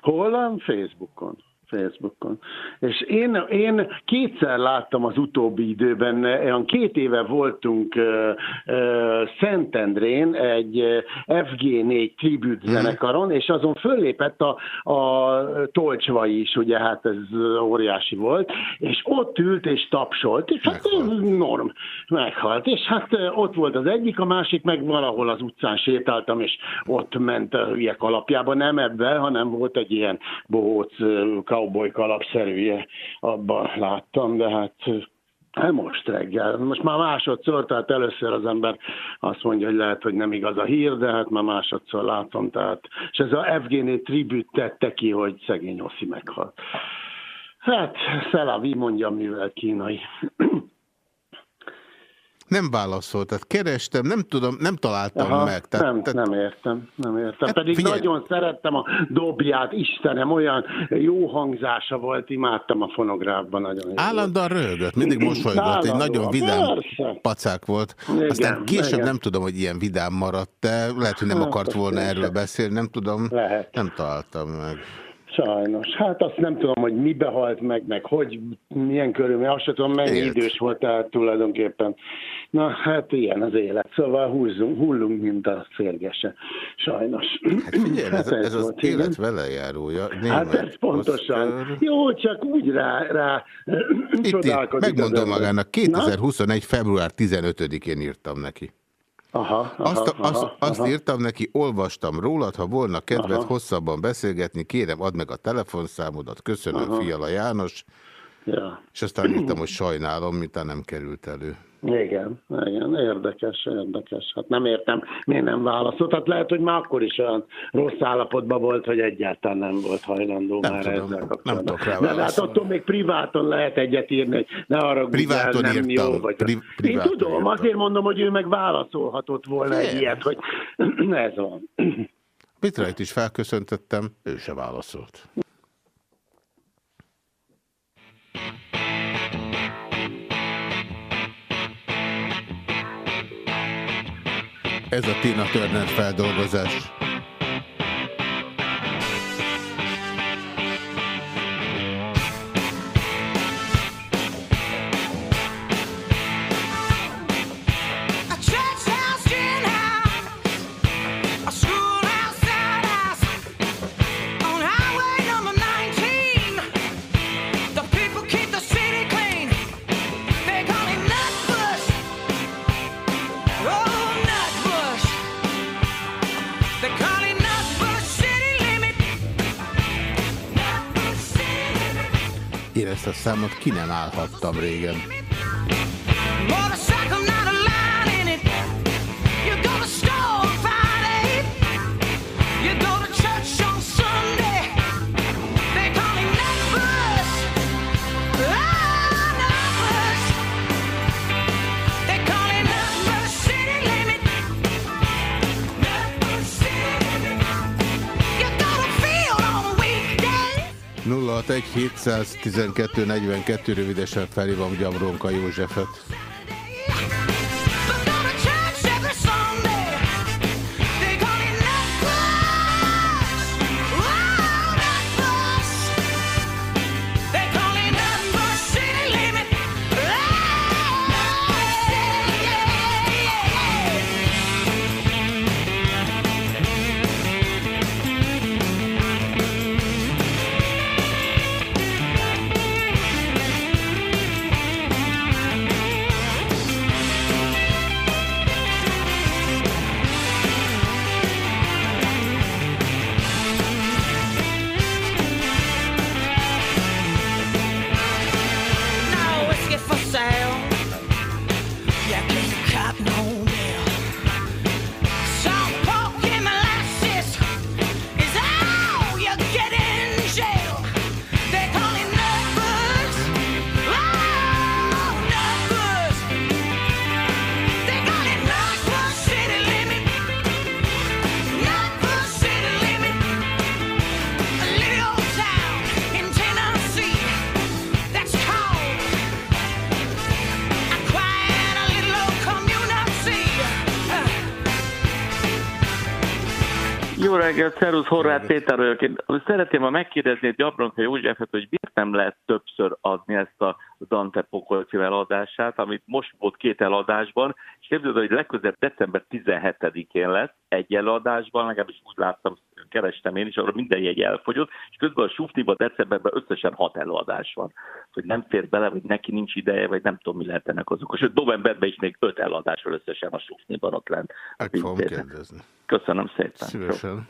Hol? Facebookon. Facebookon. És én, én kétszer láttam az utóbbi időben, olyan két éve voltunk Szentendrén egy uh, FG4 tribute zenekaron, és azon föllépett a, a Tolcsva is, ugye hát ez óriási volt, és ott ült és tapsolt, és hát Meghalt. norm, meghalt. És hát ott volt az egyik, a másik meg valahol az utcán sétáltam, és ott ment a hülyek alapjában, nem ebben, hanem volt egy ilyen bohóc ö, cowboy kalapszerűje, abban láttam, de hát Hát most reggel. Most már másodszor, tehát először az ember azt mondja, hogy lehet, hogy nem igaz a hír, de hát már másodszor látom. Tehát, és ez a Evgeny tribüt tette ki, hogy szegény Oszi meghalt. Hát, Szelavi mondja, mivel kínai. Nem válaszolt, tehát kerestem, nem tudom, nem találtam Aha, meg. Tehát, nem, tehát, nem értem, nem értem. Hát Pedig figyelj. nagyon szerettem a dobját, Istenem, olyan jó hangzása volt, imádtam a fonográfban nagyon. Állandóan röhögött, mindig mosolygott, egy nagyon vidám persze. pacák volt. Igen, Aztán később igen. nem tudom, hogy ilyen vidám maradt, de lehet, hogy nem Hát, akart volna én erről beszélni, nem tudom, Lehet. nem találtam meg. Sajnos. Hát azt nem tudom, hogy mibe halt meg, meg hogy, milyen körülmény, azt sem tudom, mennyi Élt. idős volt tehát tulajdonképpen. Na, hát ilyen az élet. Szóval húzzunk, hullunk, mint a férgese. Sajnos. Hát figyelj, ez, ez az volt, igen. élet velejárója. Hát Német ez pontosan. Oscar. Jó, csak úgy rá, rá Itt az megmondom magának, 2021. február 15-én írtam neki. Aha, aha, Azt, aha, azt, azt aha. írtam neki, olvastam rólad, ha volna kedved Aha. hosszabban beszélgetni, kérem, add meg a telefonszámodat, köszönöm, Aha. Fiala János, Ja. és aztán írtam, hogy sajnálom, mintha nem került elő. Igen, igen, érdekes, érdekes. Hát nem értem, miért nem válaszolt. Hát lehet, hogy már akkor is olyan rossz állapotban volt, hogy egyáltalán nem volt hajlandó Nem már tudom, ezzel nem kapcsolatban. tudok rá De hát válaszolni. attól még priváton lehet egyet írni, hogy ne arra Priváton nem írtam, jó vagy. pri- Én tudom, írtam. azért mondom, hogy ő meg válaszolhatott volna egy ilyet, hogy <clears throat> ez van. Pitrait is felköszöntöttem, ő se válaszolt. Ez a Tina Turner feldolgozás. Én ezt a számot ki nem állhattam régen. A 061 712 42 rövidesen felhívom Gyamronka Józsefet. Szervusz, Horváth Péter vagyok. Én szeretném ma megkérdezni egy Jabronka Józsefet, hogy miért nem lehet többször adni ezt a Dante Pokolci eladását, amit most volt két eladásban, és képzeld, hogy legközelebb december 17-én lesz egy eladásban, legalábbis úgy láttam, kerestem én is, arra minden jegy elfogyott, és közben a Sufniban decemberben összesen hat eladás van. Hogy nem fér bele, vagy neki nincs ideje, vagy nem tudom, mi lehet ennek azok. Sőt, novemberben is még öt eladás van összesen a Sufniban ott lent. Meg fogom kérdezni. Köszönöm szépen. Szívesen.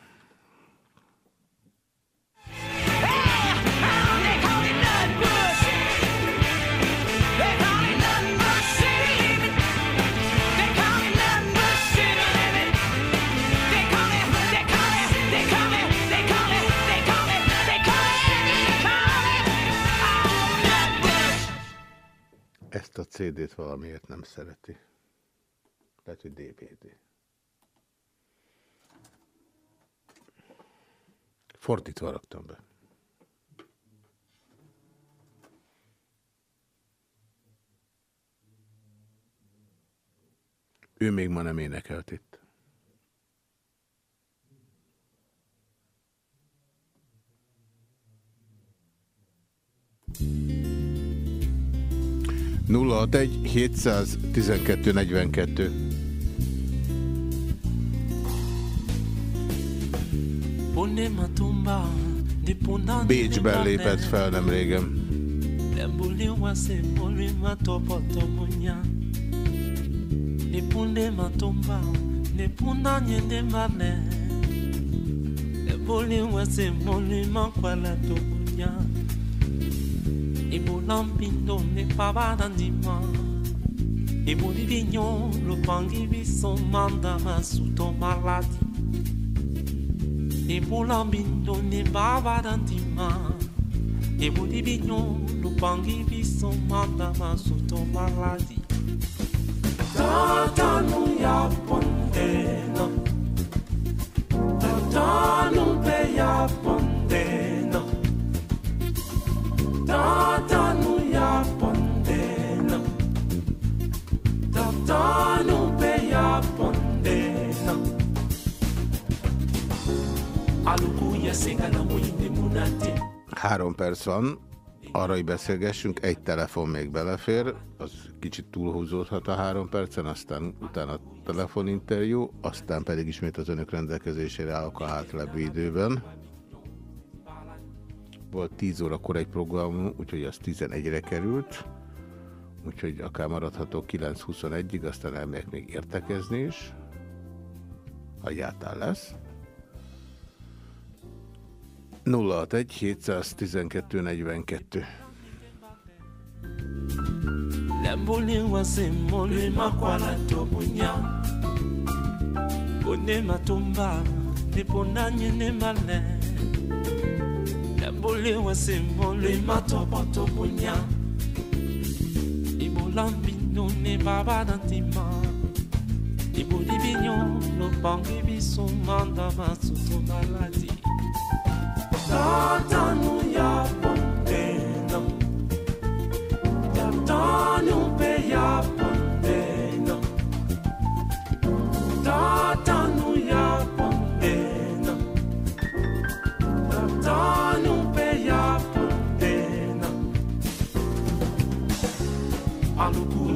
Ezt a CD-t valamiért nem szereti. Lehet, hogy DVD. Fordítva raktam be. Ő még ma nem énekelt itt. Nulla egy 712 42. Bécsben lépett fel nem régen. Nepunde matomba, nepunda nyende mane. Eboli wase moli makwala tobunya. Ibolampindo ne pavadandima. Iboli vignon, lo pangi viso manda masuto maladi. ebulambinto nebabadantima ebudi binyo lupangi biso matama suto maladi tatanu ya pondena tatanu pe ya pondena tatanu Három perc van, arra, hogy beszélgessünk, egy telefon még belefér, az kicsit túlhúzódhat a három percen, aztán utána telefoninterjú, aztán pedig ismét az önök rendelkezésére állok a hátlevő időben. Volt 10 órakor egy program, úgyhogy az 11-re került, úgyhogy akár maradható 9.21-ig, aztán elmegyek még értekezni is, ha egyáltalán lesz. 061 712 42. Lembole wase mole makwala tobunya Bone matumba Nipona nyene male Lembole wase mole matopo tobunya Ibolambi no ne baba dantima Iboli binyo no bangi biso manda masuto maladi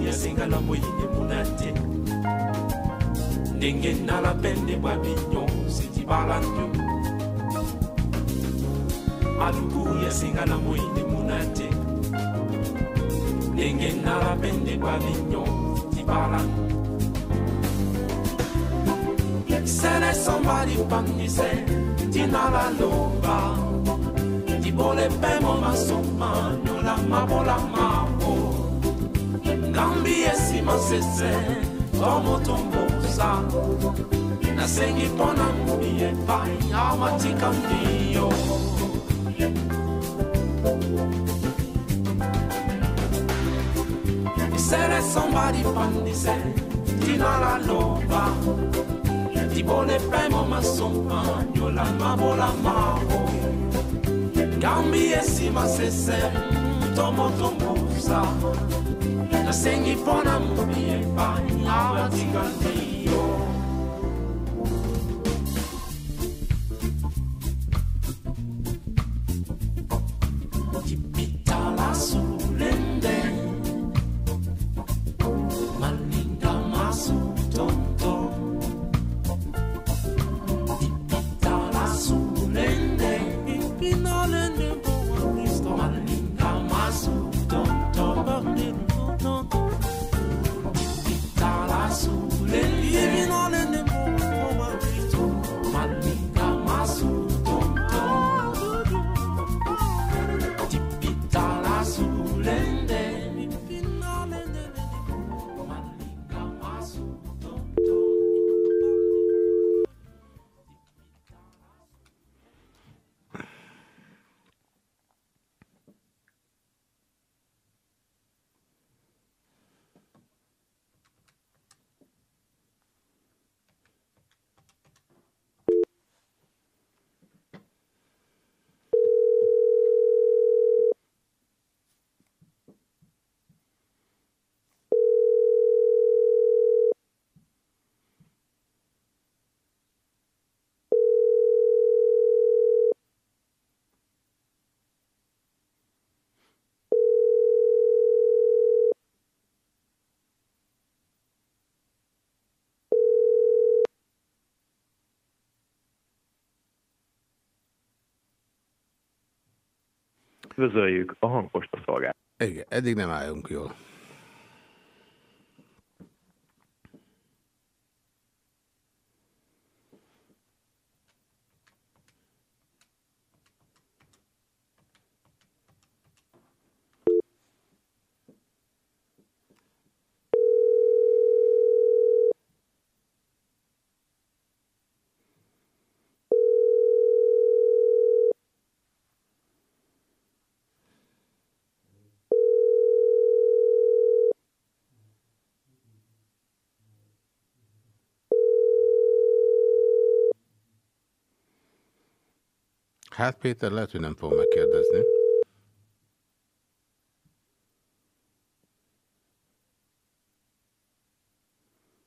ezengala moyine muna te. Ndenge nalapende bwa binyo sidi balandio aluku yasinga na moyini muna te. Ndenge nalapendekwa binyo kibala sene somali upangise tinalaloba tibole pemo masomanola mabola mabo. Ngambi esima sese tomotombosa nasengi mpo na ngubi epai amatika ndiyo somebody from the sand. Dinara lova. Tibone premo ma sompagno la mabola mao. Gambi e sima sese. Tomo tombusa. Na sengi pona mubi e pa. Ava tigaldi. Üdvözöljük a hangposta szolgálat. Igen, eddig nem állunk jól. Hát Péter, lehet, hogy nem fogom megkérdezni.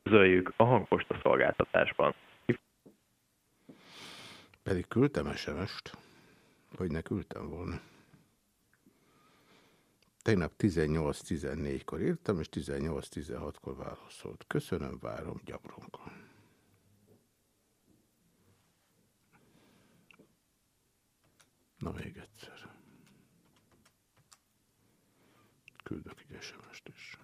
Üdvözöljük a hangposta szolgáltatásban. Pedig küldtem SMS-t, hogy ne küldtem volna. Tegnap 18-14-kor írtam, és 18-16-kor válaszolt. Köszönöm, várom, gyabronka. Na még egyszer. Küldök egy SMS-t is.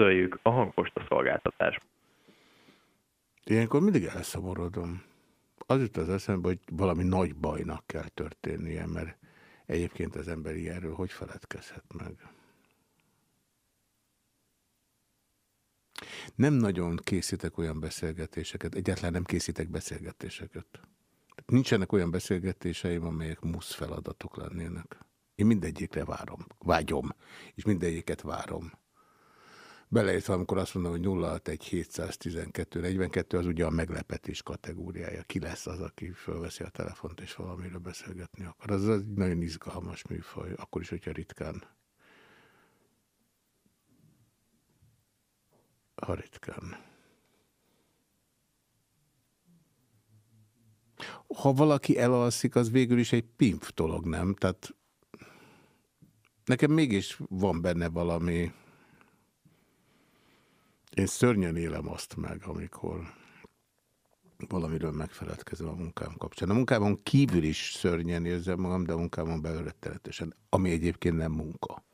Üdvözöljük a hangposta szolgáltatásban. Ilyenkor mindig elszomorodom. Az jut az eszembe, hogy valami nagy bajnak kell történnie, mert egyébként az ember ilyenről hogy feledkezhet meg? Nem nagyon készítek olyan beszélgetéseket, egyáltalán nem készítek beszélgetéseket. Nincsenek olyan beszélgetéseim, amelyek musz feladatok lennének. Én mindegyikre várom, vágyom, és mindegyiket várom. Beleértve, amikor azt mondom, hogy 061 712 42, az ugye a meglepetés kategóriája. Ki lesz az, aki fölveszi a telefont és valamiről beszélgetni akar. Az egy nagyon izgalmas műfaj, akkor is, hogyha ritkán. Ha ritkán. Ha valaki elalszik, az végül is egy pimp dolog, nem? Tehát nekem mégis van benne valami én szörnyen élem azt meg, amikor valamiről megfeledkezem a munkám kapcsán. A munkámon kívül is szörnyen érzem magam, de a munkámon belül rettenetesen, ami egyébként nem munka.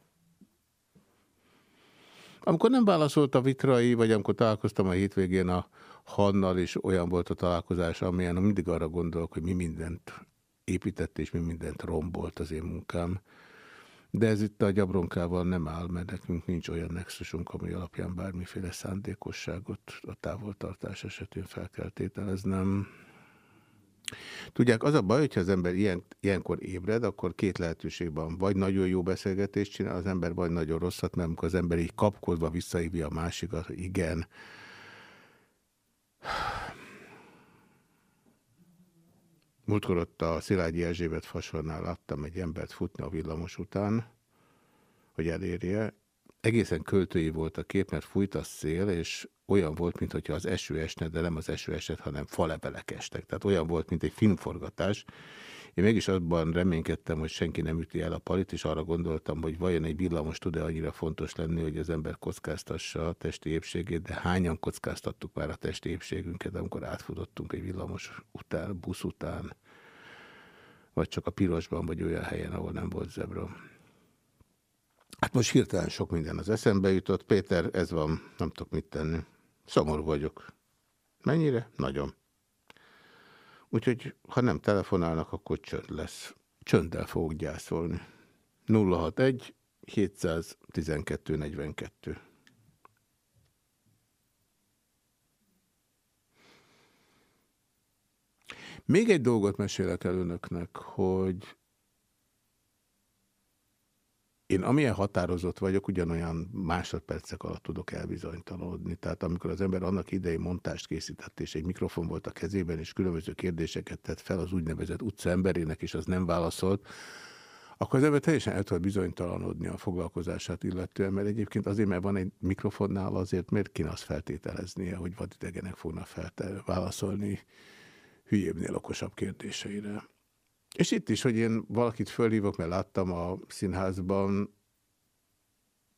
Amikor nem válaszolt a Vitrai, vagy amikor találkoztam a hétvégén a Hannal, és olyan volt a találkozás, amilyen mindig arra gondolok, hogy mi mindent épített, és mi mindent rombolt az én munkám. De ez itt a gyabronkával nem áll, mert nekünk nincs olyan nexusunk, ami alapján bármiféle szándékosságot a távoltartás esetén fel kell tételeznem. Tudják, az a baj, hogyha az ember ilyen, ilyenkor ébred, akkor két lehetőségben vagy nagyon jó beszélgetést csinál az ember, vagy nagyon rosszat, mert amikor az ember így kapkodva visszaívja a másikat, igen, Múltkor ott a Szilágyi Erzsébet fasornál láttam egy embert futni a villamos után, hogy elérje. Egészen költői volt a kép, mert fújt a szél, és olyan volt, mintha az eső esne, de nem az eső esett, hanem falevelek estek. Tehát olyan volt, mint egy filmforgatás. Én mégis abban reménykedtem, hogy senki nem üti el a palit, és arra gondoltam, hogy vajon egy villamos tud-e annyira fontos lenni, hogy az ember kockáztassa a testi épségét, de hányan kockáztattuk már a testi épségünket, amikor átfutottunk egy villamos után, busz után, vagy csak a pirosban, vagy olyan helyen, ahol nem volt zebra. Hát most hirtelen sok minden az eszembe jutott. Péter, ez van, nem tudok mit tenni. Szomorú vagyok. Mennyire? Nagyon. Úgyhogy, ha nem telefonálnak, akkor csönd lesz. Csönddel fogok gyászolni. 061 712 42. Még egy dolgot mesélek el önöknek, hogy én amilyen határozott vagyok, ugyanolyan másodpercek alatt tudok elbizonytalanodni. Tehát amikor az ember annak idején montást készített, és egy mikrofon volt a kezében, és különböző kérdéseket tett fel az úgynevezett utca emberének, és az nem válaszolt, akkor az ember teljesen el tud bizonytalanodni a foglalkozását illetően, mert egyébként azért, mert van egy mikrofonnál, azért miért kéne azt feltételeznie, hogy vadidegenek fognak válaszolni hülyébbnél okosabb kérdéseire. És itt is, hogy én valakit fölhívok, mert láttam a színházban,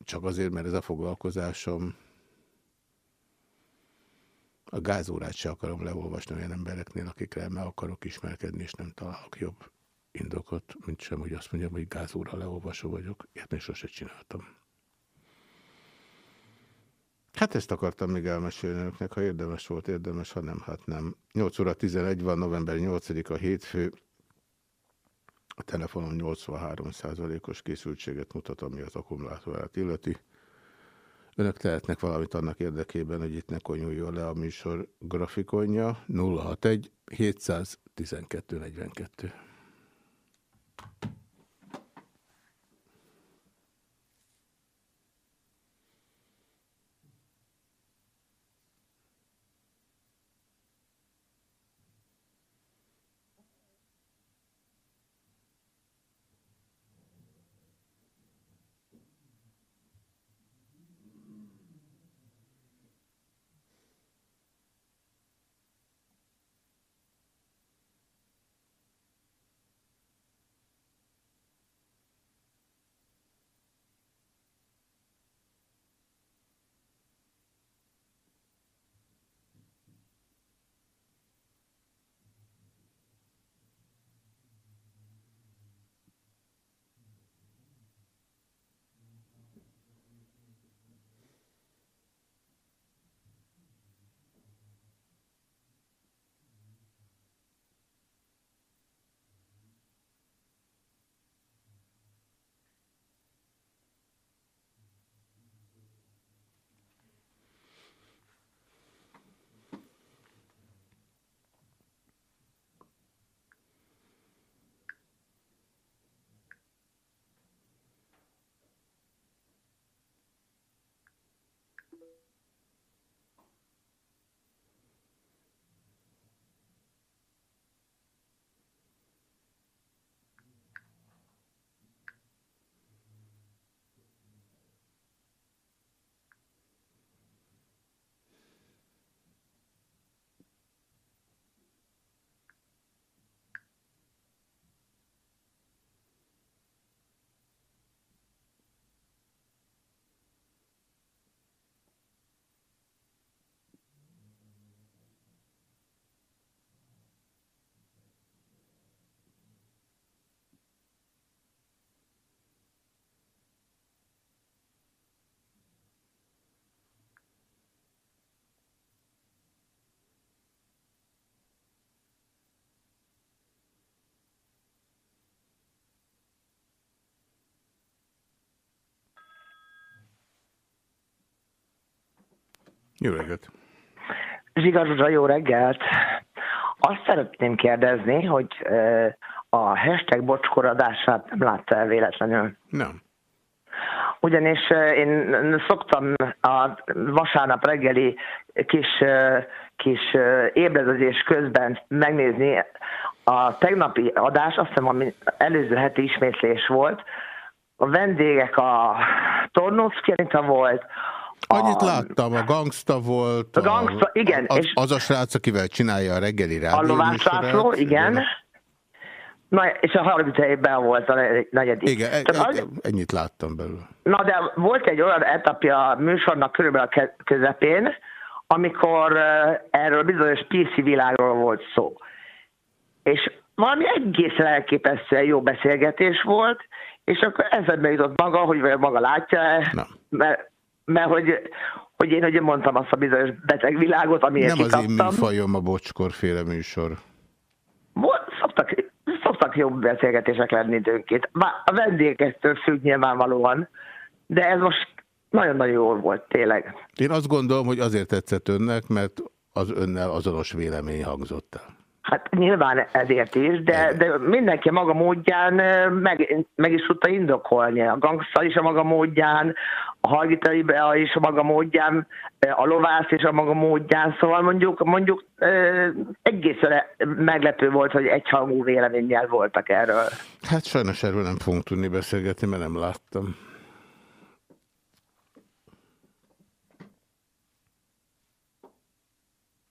csak azért, mert ez a foglalkozásom, a gázórát se akarom leolvasni olyan embereknél, akikre meg akarok ismerkedni, és nem találok jobb indokot, mint sem, hogy azt mondjam, hogy gázóra leolvasó vagyok. Ilyet még sose csináltam. Hát ezt akartam még elmesélni önöknek, ha érdemes volt, érdemes, ha nem, hát nem. 8 óra 11 van, november 8-a hétfő. A telefonon 83%-os készültséget mutat, ami az akkumulátorát illeti. Önök tehetnek valamit annak érdekében, hogy itt ne konyuljon le a műsor grafikonja. 061 712 42. Jó reggelt! Zsigazsuzsa, jó reggelt! Azt szeretném kérdezni, hogy a hashtag bocskoradását nem látta el véletlenül. Nem. Ugyanis én szoktam a vasárnap reggeli kis, kis ébredezés közben megnézni a tegnapi adás, azt hiszem, ami előző heti ismétlés volt. A vendégek a Tornovszki Anita volt, Annyit láttam, a gangsta volt. A gangsta, igen, Az, és- az a srác, akivel csinálja a reggeli rádió A Lovász László, igen. Na, és a harmadikében volt a negyedik. Igen, e- e- az, ennyit láttam belőle. na, de volt egy olyan etapja a műsornak körülbelül a közepén, amikor uh, erről bizonyos PC világról volt szó. És valami egészen elképesztően jó beszélgetés volt, és akkor eszembe jutott maga, hogy maga látja-e, mert, mert hogy, hogy én ugye mondtam azt a bizonyos beteg világot, amiért Nem az én kikaptam. műfajom a bocskorféle műsor. Szoktak, szoktak jobb beszélgetések lenni időnként. A vendégektől függ nyilvánvalóan, de ez most nagyon-nagyon jól volt, tényleg. Én azt gondolom, hogy azért tetszett önnek, mert az önnel azonos vélemény hangzott el. Hát nyilván ezért is, de, de mindenki maga módján meg, meg is tudta indokolni. A gangster is a maga módján, a Hargitai Bea is a maga módján, a lovász is a maga módján, szóval mondjuk, mondjuk egészen meglepő volt, hogy egyhangú véleménnyel voltak erről. Hát sajnos erről nem fogunk tudni beszélgetni, mert nem láttam.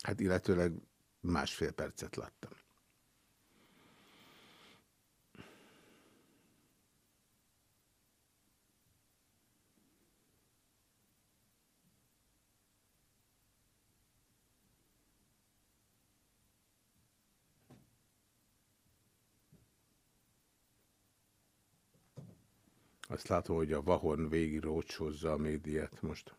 Hát illetőleg másfél percet láttam. Azt látom, hogy a Vahorn végig rócsózza a médiát most.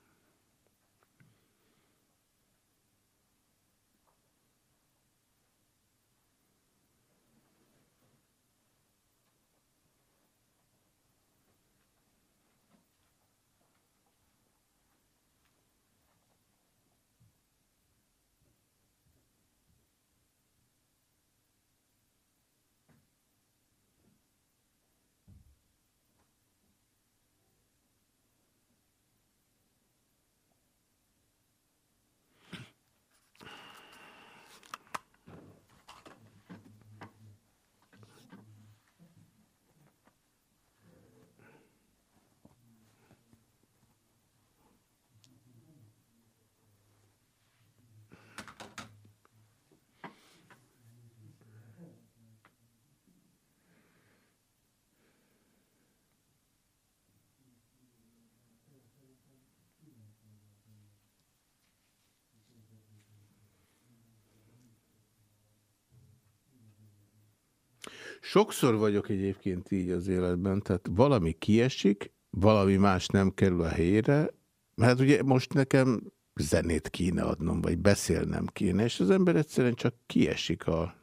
Sokszor vagyok egyébként így az életben, tehát valami kiesik, valami más nem kerül a helyére, mert ugye most nekem zenét kéne adnom, vagy beszélnem kéne, és az ember egyszerűen csak kiesik a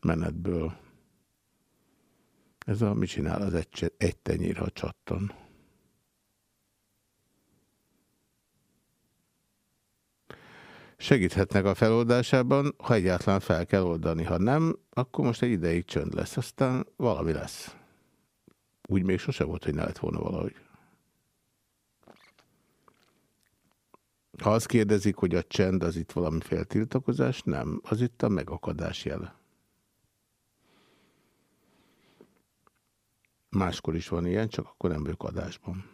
menetből. Ez a, mit csinál az egy, egy tenyér, ha csattan. Segíthetnek a feloldásában, ha egyáltalán fel kell oldani. Ha nem, akkor most egy ideig csönd lesz, aztán valami lesz. Úgy még sose volt, hogy ne lett volna valahogy. Ha azt kérdezik, hogy a csend az itt valamiféle tiltakozás, nem. Az itt a megakadás jele. Máskor is van ilyen, csak akkor nem vagyok adásban.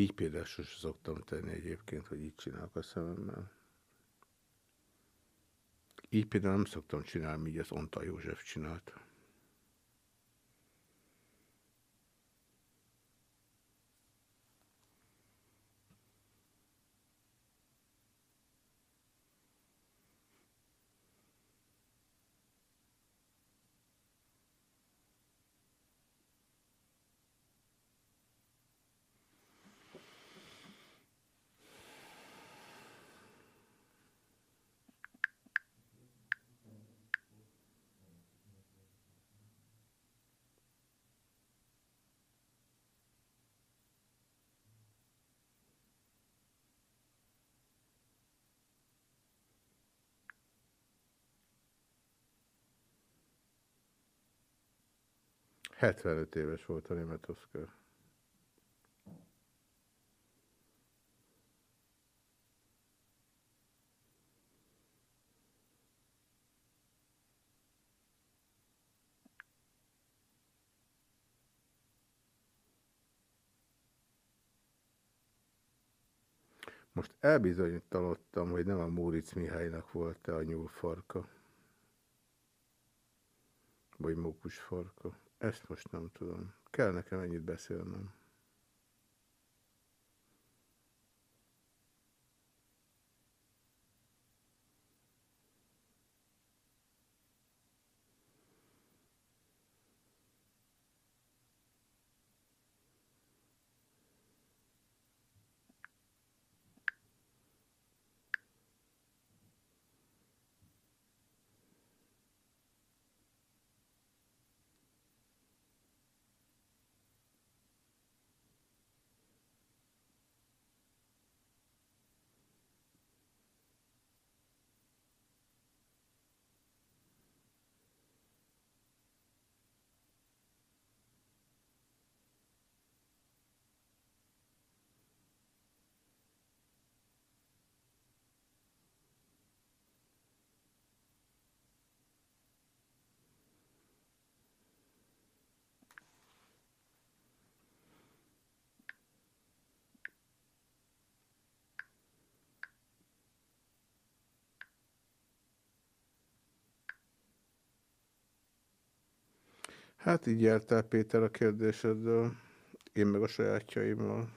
Így például sose szoktam tenni egyébként, hogy így csinálok a szememmel. Így például nem szoktam csinálni, így az Onta József csinált. Hetvenöt éves volt a német Oszkár. Most elbizonytalanodtam, hogy nem a Móricz Mihálynak volt-e a nyúlfarka. Vagy mókusfarka. Ezt most nem tudom. Kell nekem ennyit beszélnem. Hát így jártál Péter a kérdéseddől, én meg a sajátjaimmal.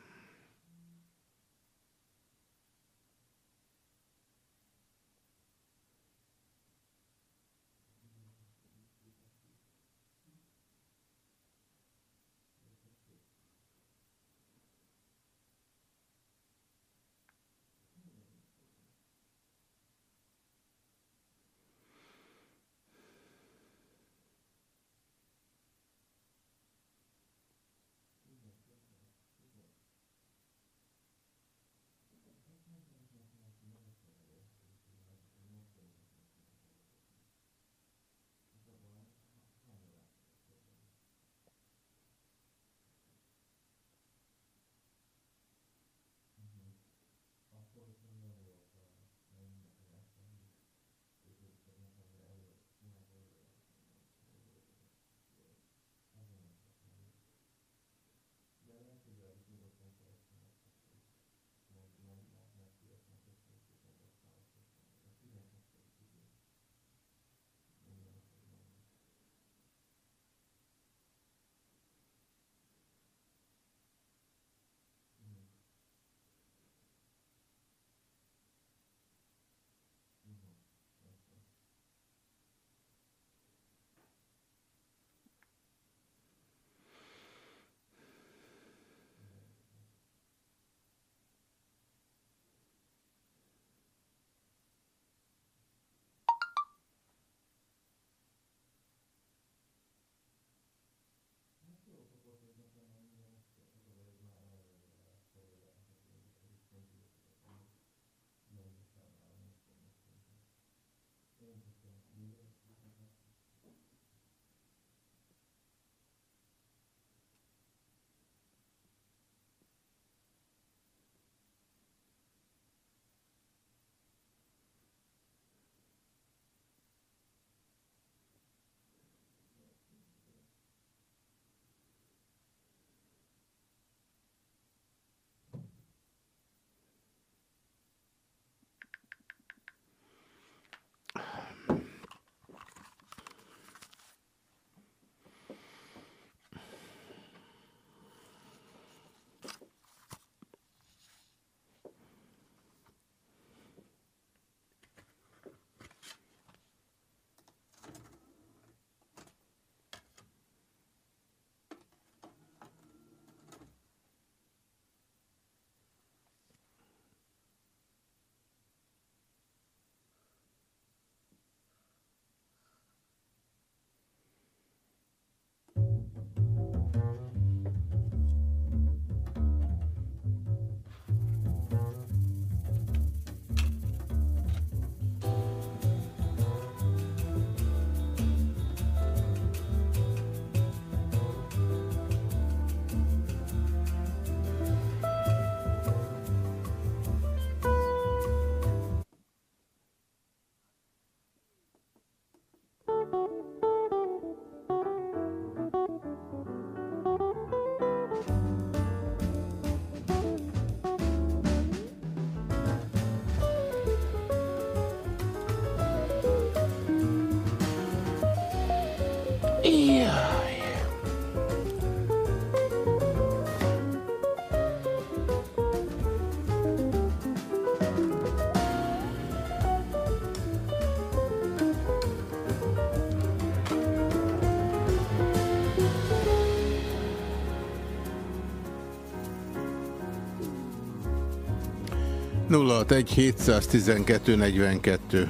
Nulla egy 712 42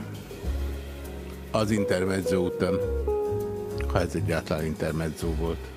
az intermezzo után, ha ez egyáltalán intermezzo volt.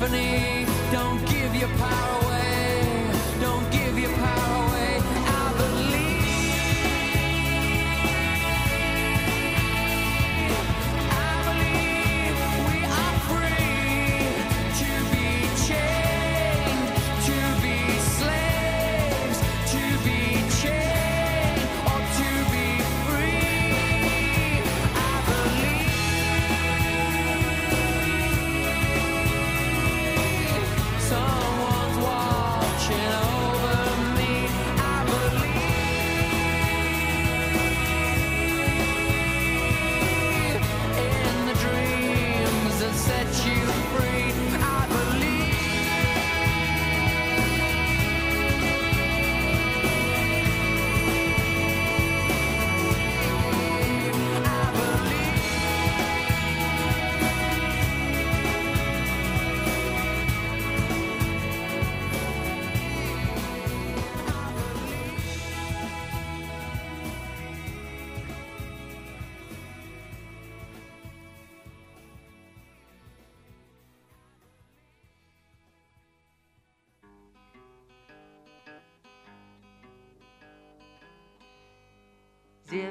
Symphony? Don't give your power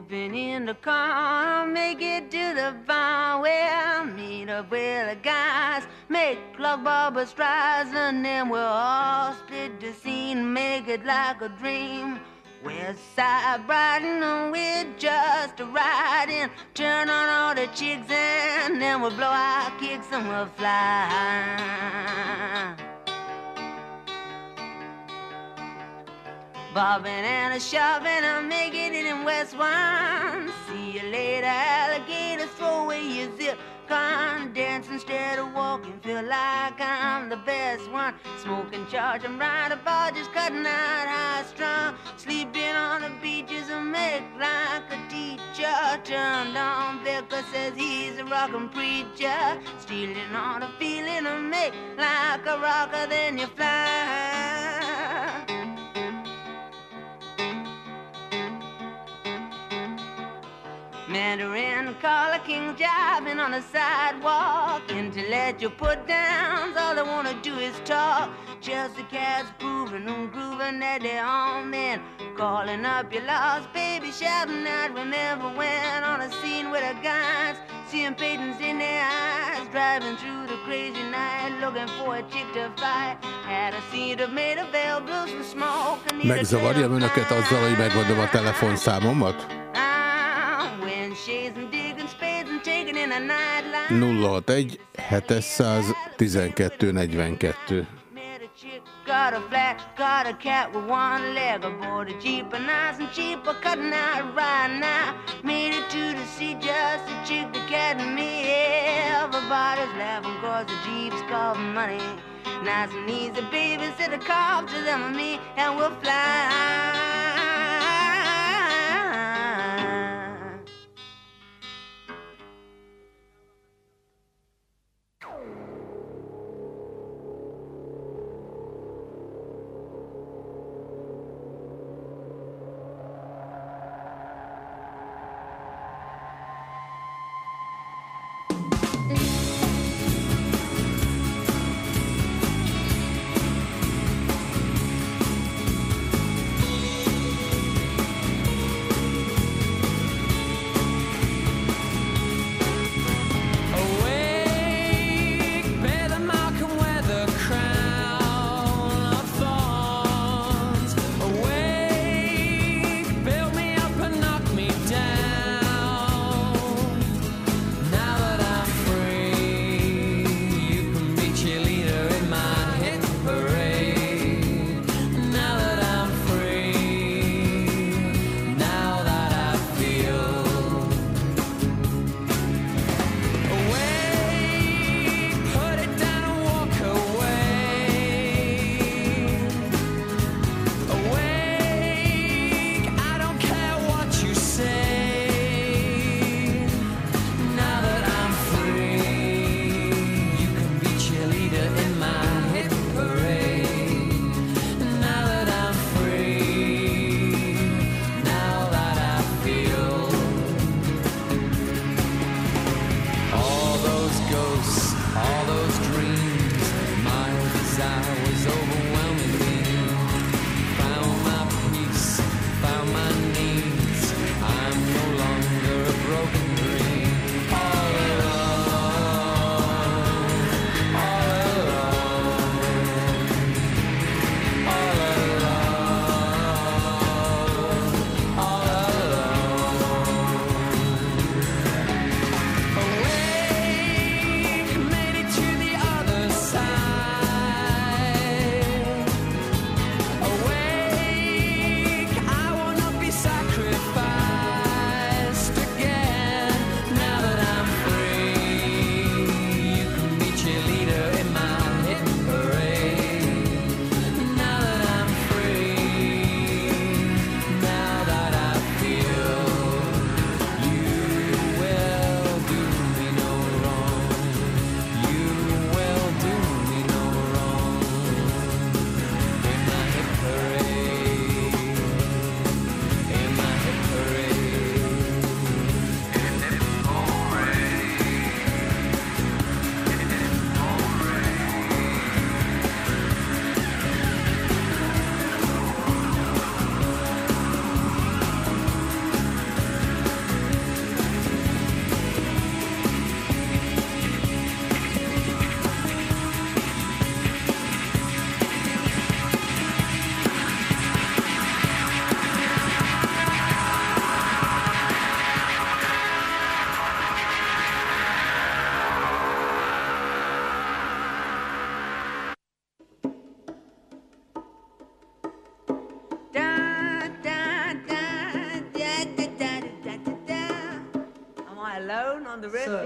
Zipping in the car, make it to the bar where I meet up with the guys, make clock bubble strides, and then we'll all split the scene, make it like a dream. West side riding, and we're just riding, turn on all the chicks, and then we'll blow our kicks and we'll fly. Bobbing and a shoving, I'm making it in West One. See you later, alligator. Throw away your zip. Con dance instead of walking. Feel like I'm the best one. Smoking, charging, ride a bar, just cutting out high strong. Sleeping on the beaches and make like a teacher. Turned on Vicar says he's a rockin' preacher. Stealing on a feeling of make like a rocker, then you fly. Mandarin collar king jiving on the sidewalk. Intellectual put downs, all they wanna do is talk. Chelsea cats grooving and grooving at their own men. Calling up your lost baby, shouting out, remember when on a scene with the guys. Seeing patents in their eyes, driving through the crazy night, looking for a chick to fight. Had a seat of made of veil, blues and smoke. and a Megzavarjam önöket azzal, hogy megmondom a telefonszámomat? 061 712 42. Got a flat, got a cat with one leg. I bought a Jeep and nice and cheap, but cutting out right now. Made it to the sea, just a chick, the cat and me. Everybody's laughing cause the Jeep's got money. Nice and easy, baby, sit a car to them and me, and we'll fly. the red so,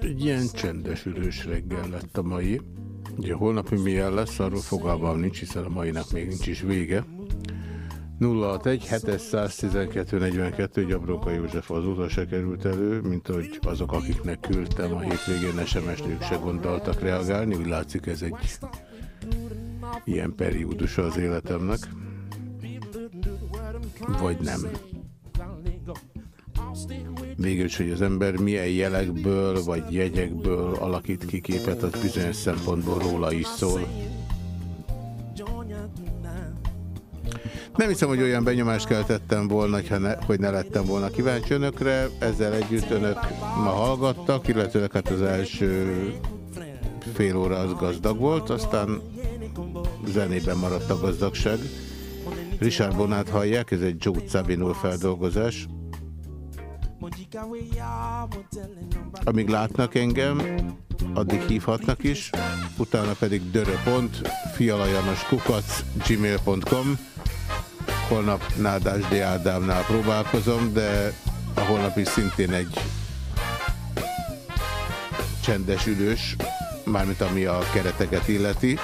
Egy ilyen csendes ürős reggel lett a mai. Ugye holnapi milyen lesz, arról fogalmam nincs, hiszen a mainak még nincs is vége. 061 712 42 Gyabróka József azóta se került elő, mint hogy azok, akiknek küldtem a hétvégén SMS-t, se gondoltak reagálni. Úgy látszik ez egy ilyen periódusa az életemnek. Vagy nem. Végülis, hogy az ember milyen jelekből vagy jegyekből alakít ki képet, az bizonyos szempontból róla is szól. Nem hiszem, hogy olyan benyomást keltettem volna, ha ne, hogy ne lettem volna kíváncsi önökre. Ezzel együtt önök ma hallgattak, illetőleg hát az első fél óra az gazdag volt, aztán zenében maradt a gazdagság. Richard Bonát hallják, ez egy Joe Sabino feldolgozás. Amíg látnak engem, addig hívhatnak is, utána pedig dörö.pont, fialajanoskukac, gmail.com Holnap Nádás D. Ádámnál próbálkozom, de a holnap is szintén egy csendes ülős, mármint ami a kereteket illeti.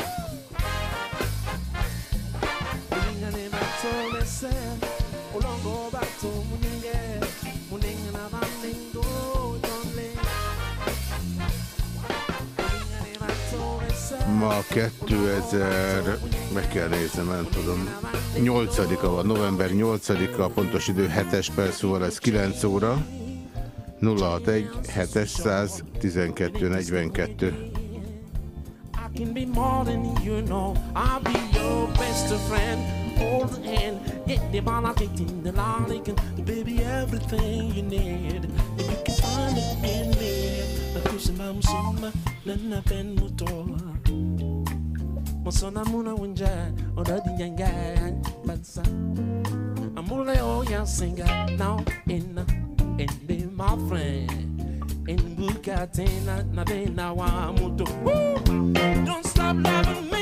Ma 2000, meg kell néznem, nem tudom, 8-a van, november 8-a, pontos idő 7-es perc óra, ez 9 óra, 061 712 42. I can. Hold the hand, get the ball, I'll take in the lolly, baby, everything you need. If you can find it in me, the cushion I'm summa, then I've been mutola. Mosona muna winja, or the nyanga, bansa. Amule oh ya singa, now in in the my friend. In Bugatti, na na be na wa muto. Woo! Don't stop loving me.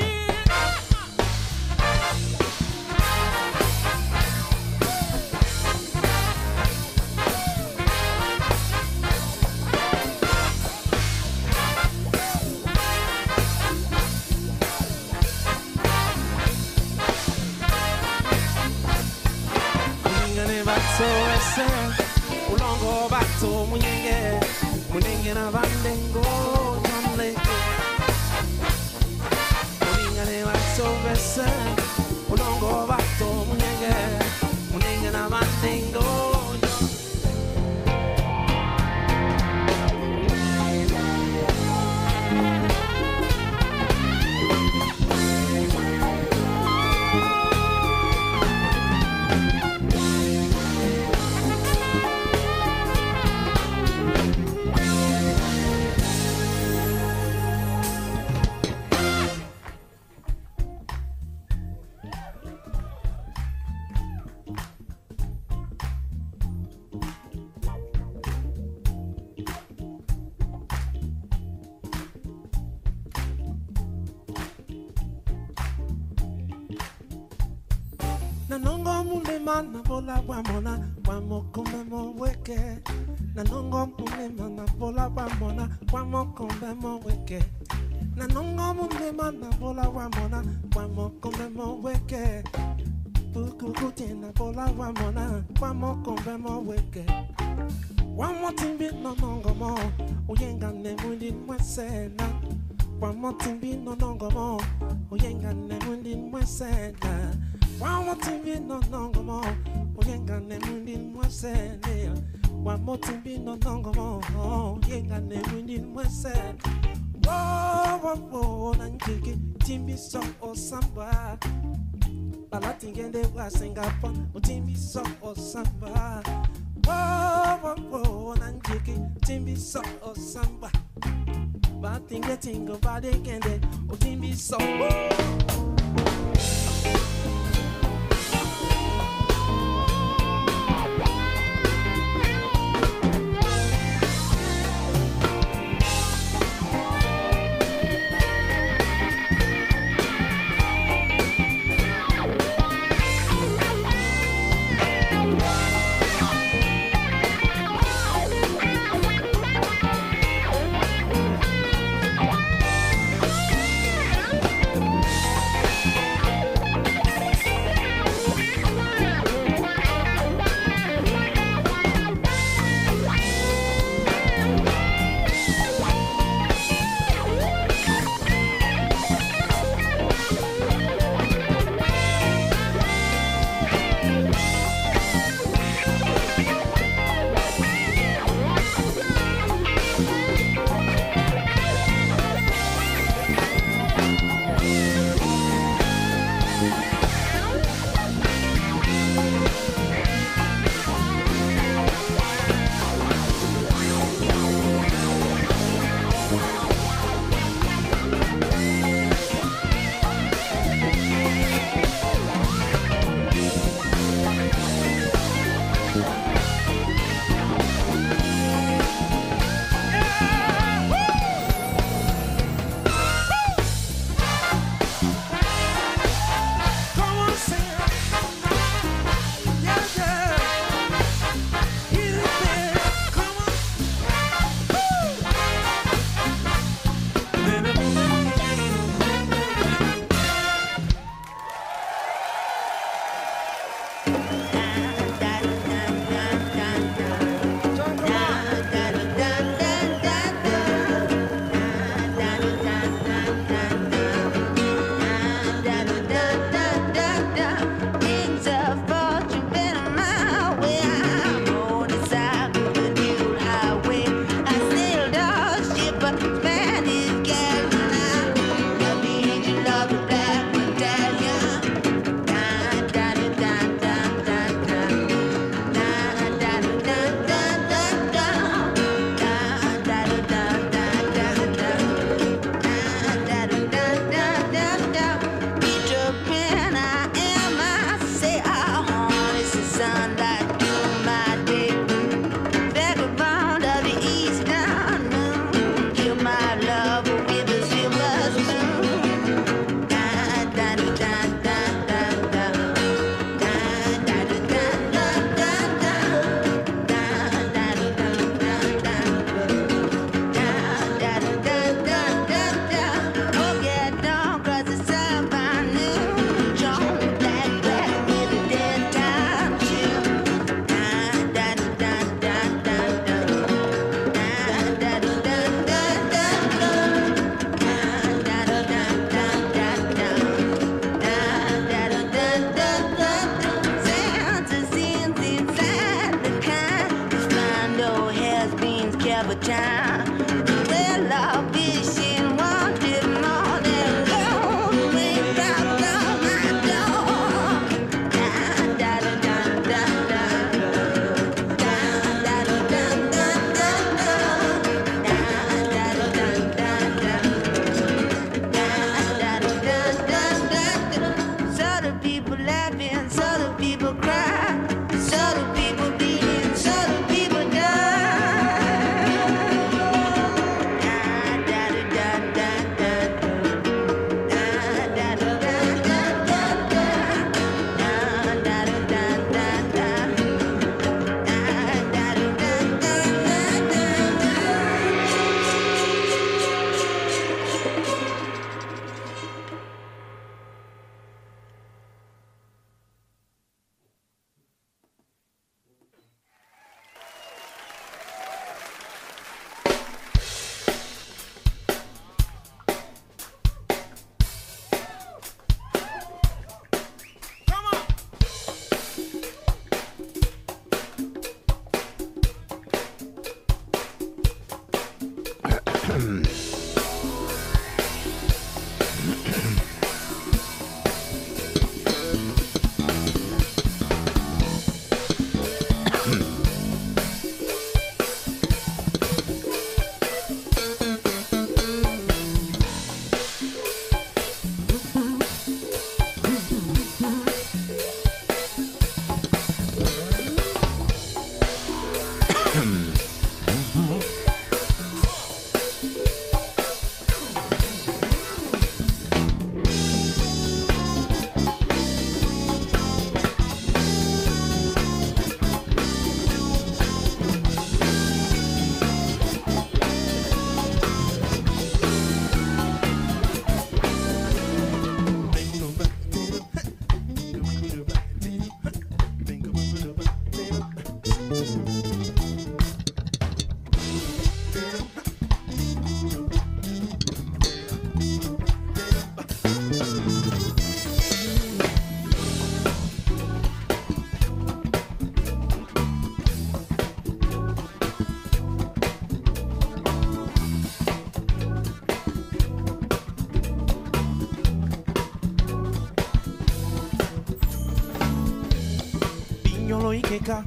keka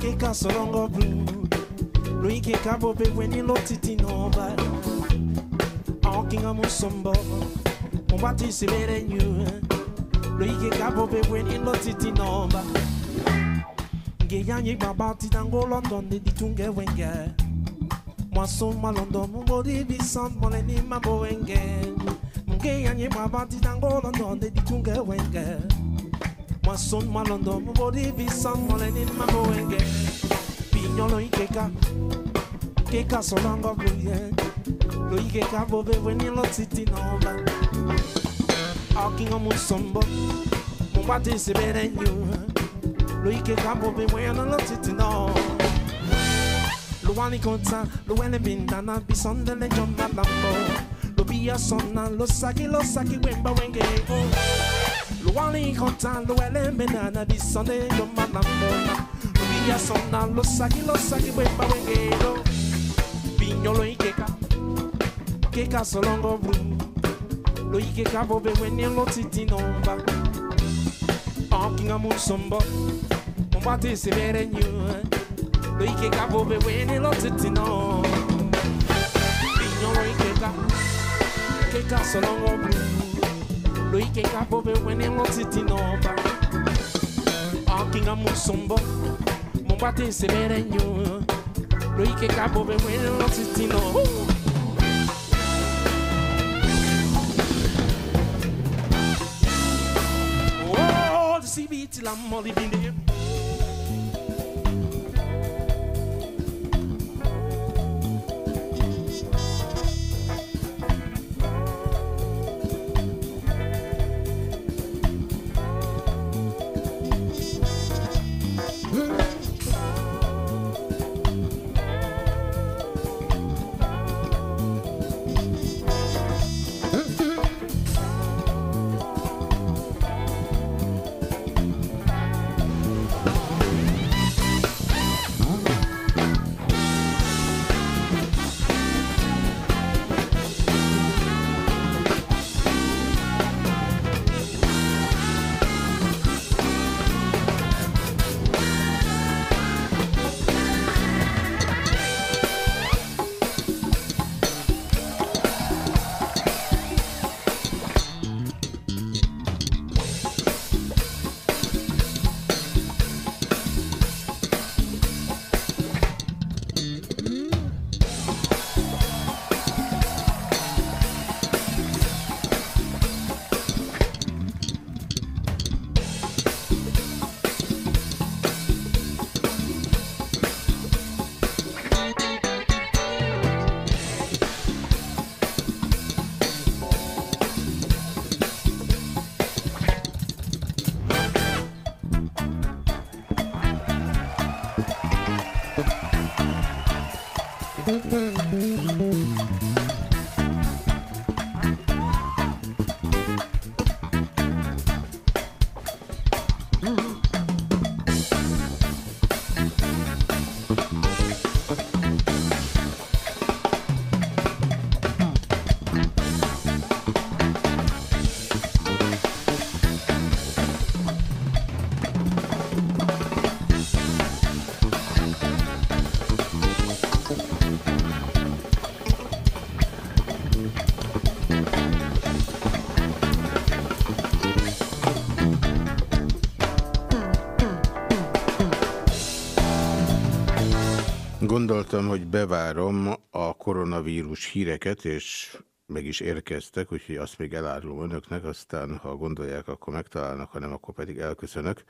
keka sorongo blue lui keka bobe weni lotiti noba aokinga musombo mumbatisibere nyu lui keka bobe weni lotiti noba ngeyanyi gbabati dango london ditunge wenge. Mwaso malondo mungodi bisan moleni mabowenge ngeyanyi gbabati dango london ditunge wenge bi san mwa lenin mwa mo wenge Pinyolo ikeka Keka solongo bluye Lo ikeka bobe weni lo titi nomba Akinga musombo Mwati sebere nyu Lo ikeka bobe weni lo titi nomba Lo wani konta, lo wene bindana Bisonde le jomba lambo. Lo biya sonna, lo saki, lo saki wemba wenge oh. Luwali kota luwele mena na disone yo manamona Luya sona lo sagi lo sagi wemba wengero Piñolo ikeka Keka solongo vrum Lo ikeka bobe wenye lo titi nomba Ankinga musombo Mwa te se vere Lo ikeka bobe wenye lo titi nomba Piñolo ikeka Keka solongo vrum loike kapove wene motiti noba okinga musombo mumbate nsemerenyo loike kapove wene motiti noba Oh, the CBT la molly binde. Gondoltam, hogy bevárom a koronavírus híreket, és meg is érkeztek, úgyhogy azt még elárulom önöknek, aztán ha gondolják, akkor megtalálnak, ha nem, akkor pedig elköszönök.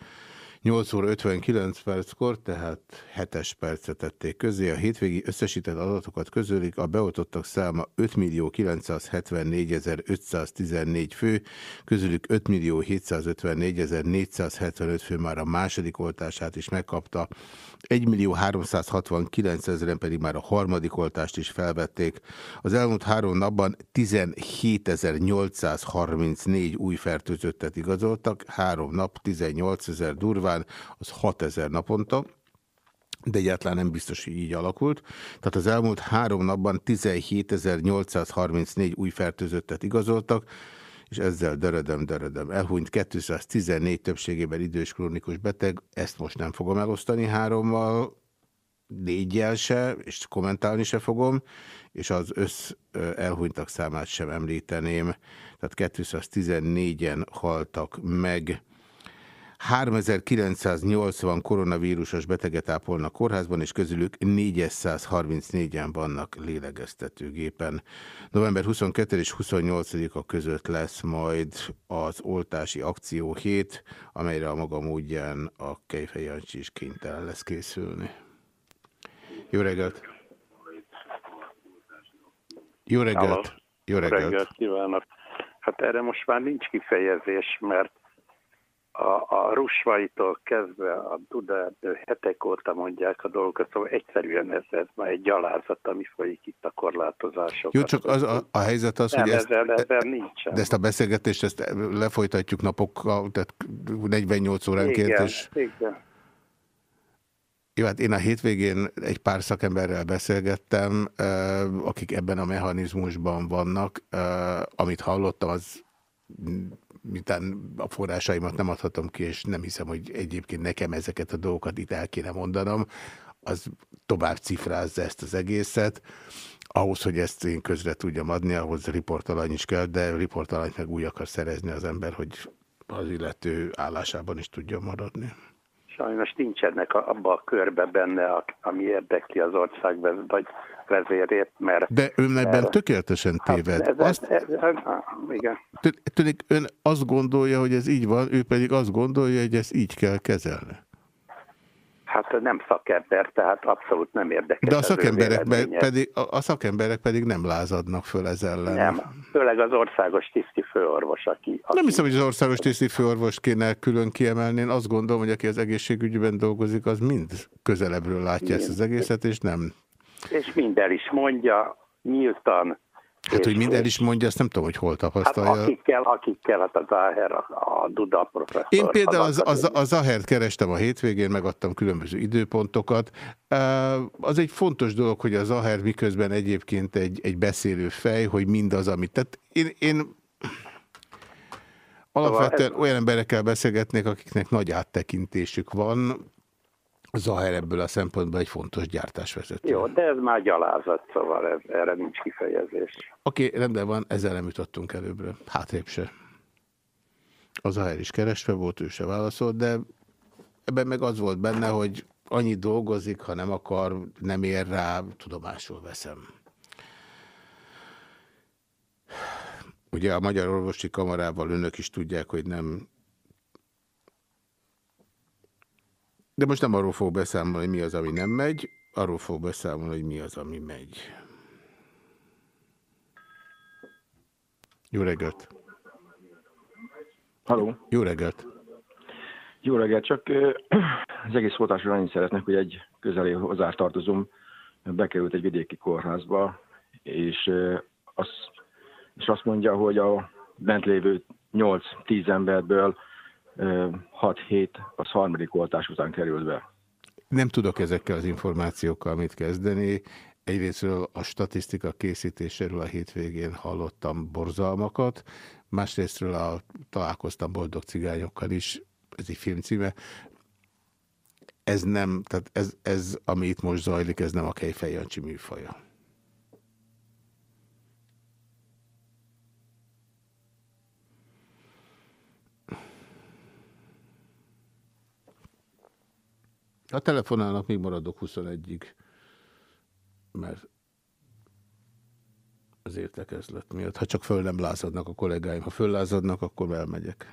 8 óra 59 perckor, tehát 7-es percet tették közé. A hétvégi összesített adatokat közölik, a beoltottak száma 5 millió 974 514 fő, közülük 5 millió 754 475 fő már a második oltását is megkapta, 1 millió 369 ezeren pedig már a harmadik oltást is felvették. Az elmúlt három napban 17.834 új fertőzöttet igazoltak, három nap 18 ezer durván, az 6 ezer naponta de egyáltalán nem biztos, hogy így alakult. Tehát az elmúlt három napban 17.834 új fertőzöttet igazoltak, és ezzel dörödöm, dörödöm. Elhunyt 214 többségében idős krónikus beteg, ezt most nem fogom elosztani hárommal, négyel se, és kommentálni se fogom, és az össz elhunytak számát sem említeném. Tehát 214-en haltak meg. 3980 koronavírusos beteget ápolnak kórházban, és közülük 434-en vannak lélegeztetőgépen. November 22 és 28-a között lesz majd az oltási akció hét, amelyre a maga módján a Kejfej Jancsi is kénytelen lesz készülni. Jó reggelt! Jó reggelt! Halló. Jó reggelt! reggelt kívánok! Hát erre most már nincs kifejezés, mert a, a rusvaitól kezdve a Dudaerdő hetek óta mondják a dolgokat, szóval egyszerűen ez, ez már egy gyalázat, ami folyik itt a korlátozások. Jó, csak az a, a helyzet az, Nem, hogy ezt, ezzel, ezzel nincsen. de ezt a beszélgetést ezt lefolytatjuk napokkal, tehát 48 óránként, igen, és igen. Jó, hát én a hétvégén egy pár szakemberrel beszélgettem, akik ebben a mechanizmusban vannak. Amit hallottam, az miután a forrásaimat nem adhatom ki, és nem hiszem, hogy egyébként nekem ezeket a dolgokat itt el kéne mondanom, az tovább cifrázza ezt az egészet. Ahhoz, hogy ezt én közre tudjam adni, ahhoz riportalany is kell, de riportalányt meg úgy akar szerezni az ember, hogy az illető állásában is tudjon maradni. Sajnos nincsenek abba a körbe benne, ami érdekli az ország vagy vezérét, mert... De ön ebben tökéletesen téved. Ez, ez, Azt, ez, ez, igen. tű- tűnik, ön azt gondolja, hogy ez így van, ő pedig azt gondolja, hogy ezt így kell kezelni. Hát nem szakember, tehát abszolút nem érdekes De a szakemberek, pedig, a, szakemberek pedig nem lázadnak föl ez ellen. Nem, főleg az országos tiszti főorvos, aki... aki Nem hiszem, hogy az országos tiszti főorvost kéne külön kiemelni. Én azt gondolom, hogy aki az egészségügyben dolgozik, az mind közelebbről látja ezt az egészet, és nem. és minden is mondja, nyíltan. Hát, hogy minden is mondja, azt nem tudom, hogy hol Hát tapasztalja. akikkel, akikkel, hát a Záher, a, a Duda professzor. Én például az, az az Zahert kerestem a hétvégén, megadtam különböző időpontokat. Az egy fontos dolog, hogy a Zaher miközben egyébként egy, egy beszélő fej, hogy mindaz, amit... Tehát én, én alapvetően olyan emberekkel beszélgetnék, akiknek nagy áttekintésük van. Zaher ebből a szempontból egy fontos gyártásvezető. Jó, de ez már gyalázat, szóval ez, erre nincs kifejezés. Oké, okay, rendben van, ezzel nem jutottunk előbbre. Hátrébb se. Az a is keresve volt, ő se válaszolt, de ebben meg az volt benne, hogy annyit dolgozik, ha nem akar, nem ér rá, tudomásul veszem. Ugye a Magyar Orvosi Kamarával önök is tudják, hogy nem... De most nem arról fog beszámolni, hogy mi az, ami nem megy, arról fog beszámolni, hogy mi az, ami megy. Jó reggelt! Halló. Jó reggelt! Jó reggelt, csak az egész voltásról annyit szeretnek, hogy egy közeli hozzátartozom bekerült egy vidéki kórházba, és, az, és azt mondja, hogy a bent lévő 8-10 emberből 6-7 az harmadik oltás után került be. Nem tudok ezekkel az információkkal mit kezdeni. Egyrésztről a statisztika készítéséről a hétvégén hallottam borzalmakat, másrésztről a, találkoztam boldog cigányokkal is, ez egy filmcíme. Ez nem, tehát ez, ez, ami itt most zajlik, ez nem a Kejfej Jancsi műfaja. A telefonálnak még maradok 21-ig, mert az értekezlet miatt. Ha csak föl nem lázadnak a kollégáim, ha föllázadnak, akkor elmegyek.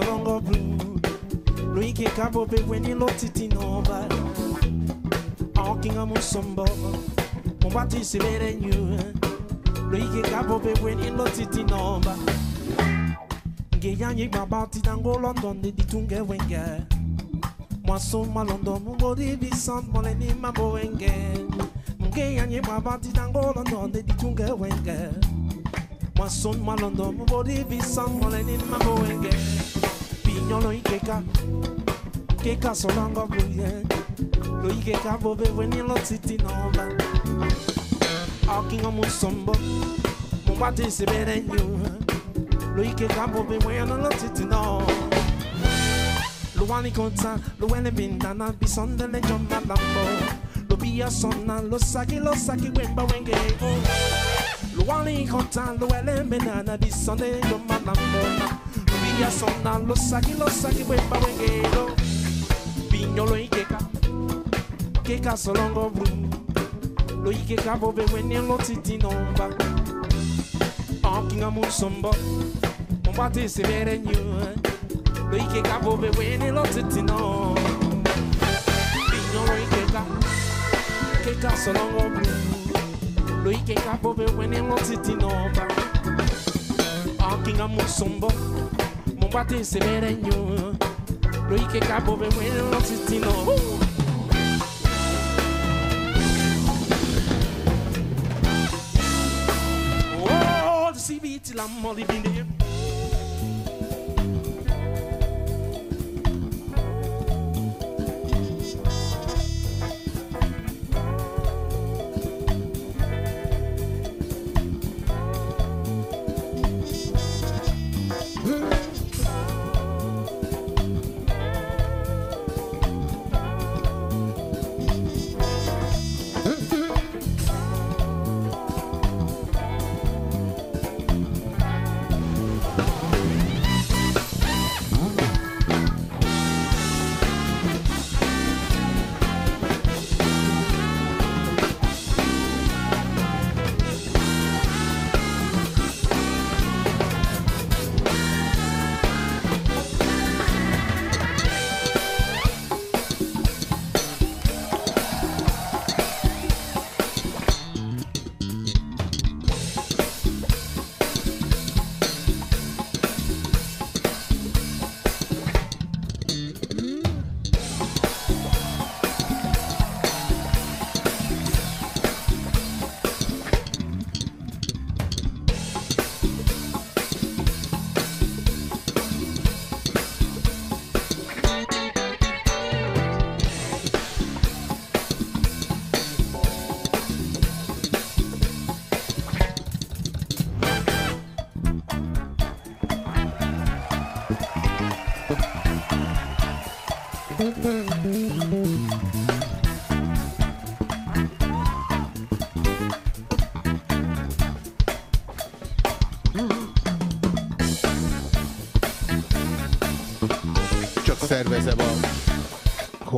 solongo blue luike kabobe weni lotiti noba aokinga it mubatisibere nyu. Luike kabobe weni lotiti noba ngeyanyi gbabatitengo london ditunge wenge. My london mungodibisan molenima bowenge ngeyanyi gbabatitengo london ditunge wenge. Mwasoma london mungodibisan molenima bowenge nyo loikeka keka sonango buye loikeka bobe weni lotiti nova akinga musombo mumwati sebere nyu loikeka bobe weni lotiti nova Luani konta, luene bindana, bisondele jomba lambo lo saki lo saki wemba wenge Luani konta, luele menana, bisondele jomba lambo ya sonan los saki, los saki, buen bawenguero. Piñolo y queca, queca solongo bru. Lo y queca bobe wen en lo titinomba. Anking a musombo, on va se ver en. Eh. Lo y queca bobe wen en lo titinomba. Piñolo y queca, queca solongo bru. Lo y queca bobe wen en lo titinomba. Anking a musombo kwate se merenyo Lo ike you be Oh, the I'm all living there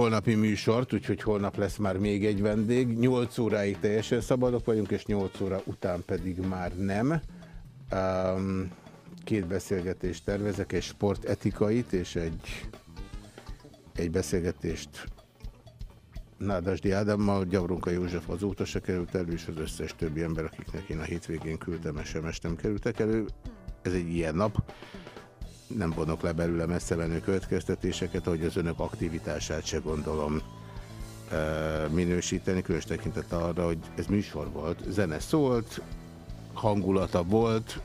holnapi műsort, úgyhogy holnap lesz már még egy vendég. 8 óráig teljesen szabadok vagyunk, és 8 óra után pedig már nem. Um, két beszélgetést tervezek, egy sportetikait és egy, egy beszélgetést Nádasdi Ádámmal, Gyavronka József azóta se került elő, és az összes többi ember, akiknek én a hétvégén küldtem SMS, nem kerültek elő. Ez egy ilyen nap. Nem vonok le belőle messze menő következtetéseket, ahogy az önök aktivitását se gondolom minősíteni, különös tekintet arra, hogy ez műsor volt. Zene szólt, hangulata volt,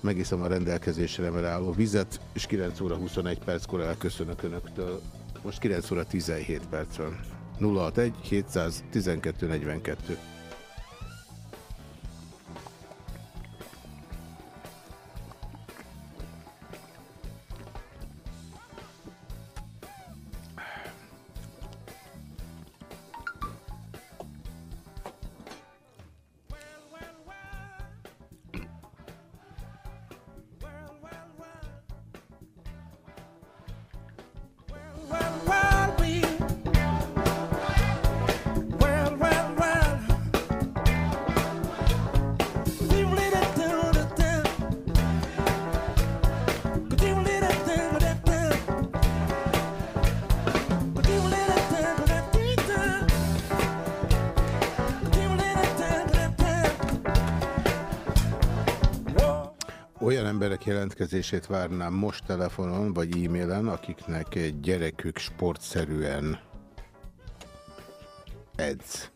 megiszom a rendelkezésre álló vizet, és 9 óra 21 perckor elköszönök önöktől. Most 9 óra 17 perc van. 061 712 42. jelentkezését várnám most telefonon vagy e-mailen, akiknek egy gyerekük sportszerűen edz.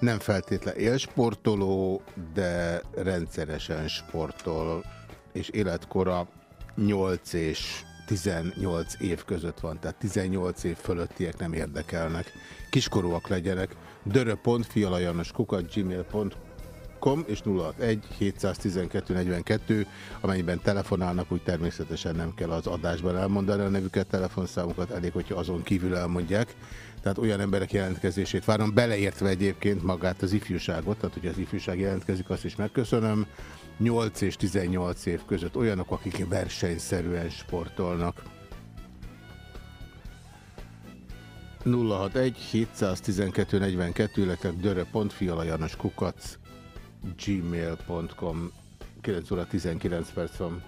Nem feltétlen élsportoló, de rendszeresen sportol, és életkora 8 és 18 év között van, tehát 18 év fölöttiek nem érdekelnek. Kiskorúak legyenek. dörö.fialajanoskukat gmail.com és 061 712 42, amennyiben telefonálnak, úgy természetesen nem kell az adásban elmondani a nevüket, telefonszámukat, elég, hogyha azon kívül elmondják. Tehát olyan emberek jelentkezését várom, beleértve egyébként magát az ifjúságot, tehát hogy az ifjúság jelentkezik, azt is megköszönöm. 8 és 18 év között olyanok, akik versenyszerűen sportolnak. 061 712 42, illetve dörö.fialajanos kukac gmail.com 9 óra 19 perc van.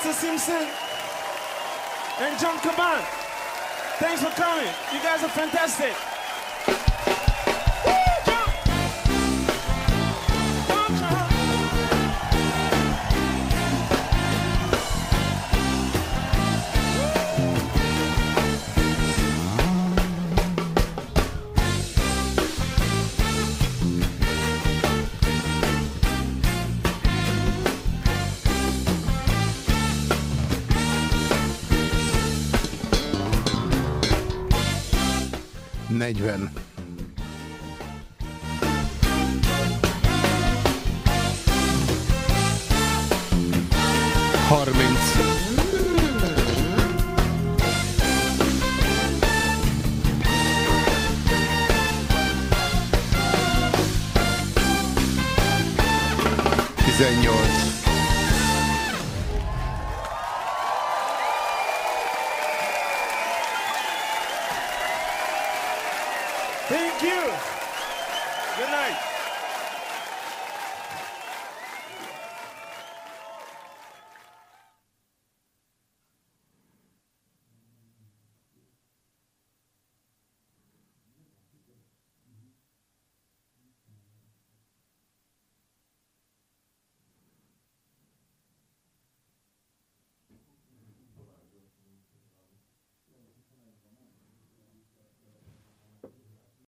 Ernesto Simpson, and John Caban. Thanks for coming. You guys are fantastic. 40.